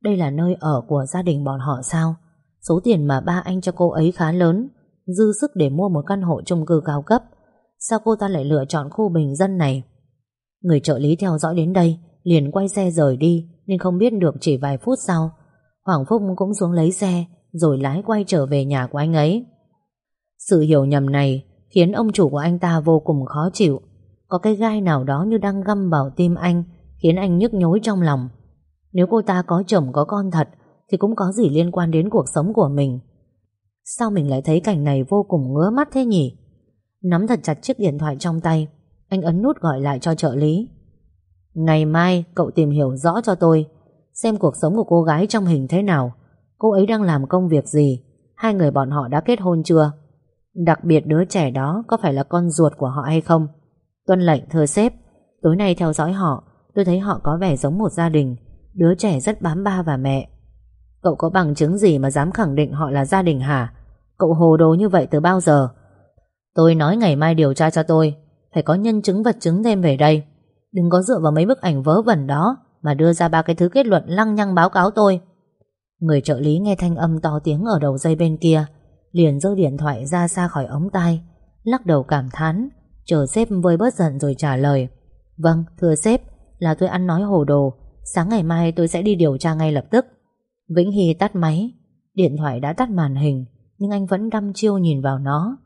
Đây là nơi ở của gia đình bọn họ sao? Số tiền mà ba anh cho cô ấy khá lớn. Dư sức để mua một căn hộ chung cư cao cấp. Sao cô ta lại lựa chọn khu bình dân này? Người trợ lý theo dõi đến đây, Liền quay xe rời đi, Nên không biết được chỉ vài phút sau, Hoàng Phúc cũng xuống lấy xe, Rồi lái quay trở về nhà của anh ấy. Sự hiểu nhầm này Khiến ông chủ của anh ta vô cùng khó chịu. Có cái gai nào đó như đang găm vào tim anh, Khiến anh nhức nhối trong lòng. Nếu cô ta có chồng có con thật thì cũng có gì liên quan đến cuộc sống của mình. Sao mình lại thấy cảnh này vô cùng ngứa mắt thế nhỉ? Nắm thật chặt chiếc điện thoại trong tay, Anh ấn nút gọi lại cho trợ lý. Ngày mai, cậu tìm hiểu rõ cho tôi, Xem cuộc sống của cô gái trong hình thế nào. Cô ấy đang làm công việc gì? Hai người bọn họ đã kết hôn chưa? Đặc biệt đứa trẻ đó Có phải là con ruột của họ hay không? Tuân lệnh, thưa sếp. Tối nay theo dõi họ, Tôi thấy họ có vẻ giống một gia đình. Đứa trẻ rất bám ba và mẹ. Cậu có bằng chứng gì mà dám khẳng định họ là gia đình hả? Cậu hồ đồ như vậy từ bao giờ? Tôi nói ngày mai điều tra cho tôi. Phải có nhân chứng vật chứng thêm về đây. Đừng có dựa vào mấy bức ảnh vớ vẩn đó Mà đưa ra ba cái thứ kết luận lăng nhăng báo cáo tôi. Người trợ lý nghe thanh âm to tiếng ở đầu dây bên kia, Liền giơ điện thoại ra xa khỏi ống tai, Lắc đầu cảm thán, Chờ sếp vơi bớt giận rồi trả lời. Vâng thưa sếp, Là tôi ăn nói hồ đồ. Sáng ngày mai tôi sẽ đi điều tra ngay lập tức. Vĩnh Hy tắt máy. Điện thoại đã tắt màn hình, Nhưng anh vẫn đăm chiêu nhìn vào nó.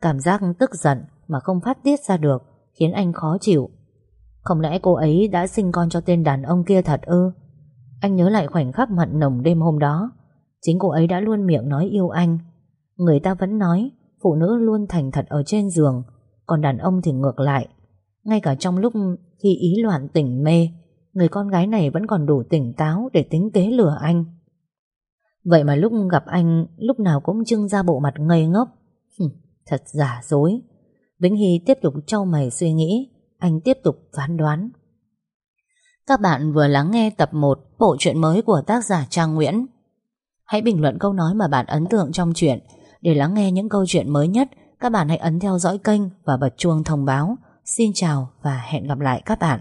Cảm giác tức giận Mà không phát tiết ra được Khiến anh khó chịu. Không lẽ cô ấy đã sinh con cho tên đàn ông kia thật ư? Anh nhớ lại khoảnh khắc mặn nồng đêm hôm đó. Chính cô ấy đã luôn miệng nói yêu anh. Người ta vẫn nói, Phụ nữ luôn thành thật ở trên giường, Còn đàn ông thì ngược lại. Ngay cả trong lúc khi ý loạn tỉnh mê, Người con gái này vẫn còn đủ tỉnh táo Để tính kế lừa anh. Vậy mà lúc gặp anh, Lúc nào cũng trưng ra bộ mặt ngây ngốc. Thật giả dối. Vĩnh Hy tiếp tục trao mày suy nghĩ, Anh tiếp tục phán đoán. Các bạn vừa lắng nghe tập 1 Bộ truyện mới của tác giả Trang Nguyễn. Hãy bình luận câu nói mà bạn ấn tượng trong truyện. Để lắng nghe những câu chuyện mới nhất, Các bạn hãy ấn theo dõi kênh Và bật chuông thông báo. Xin chào và hẹn gặp lại các bạn.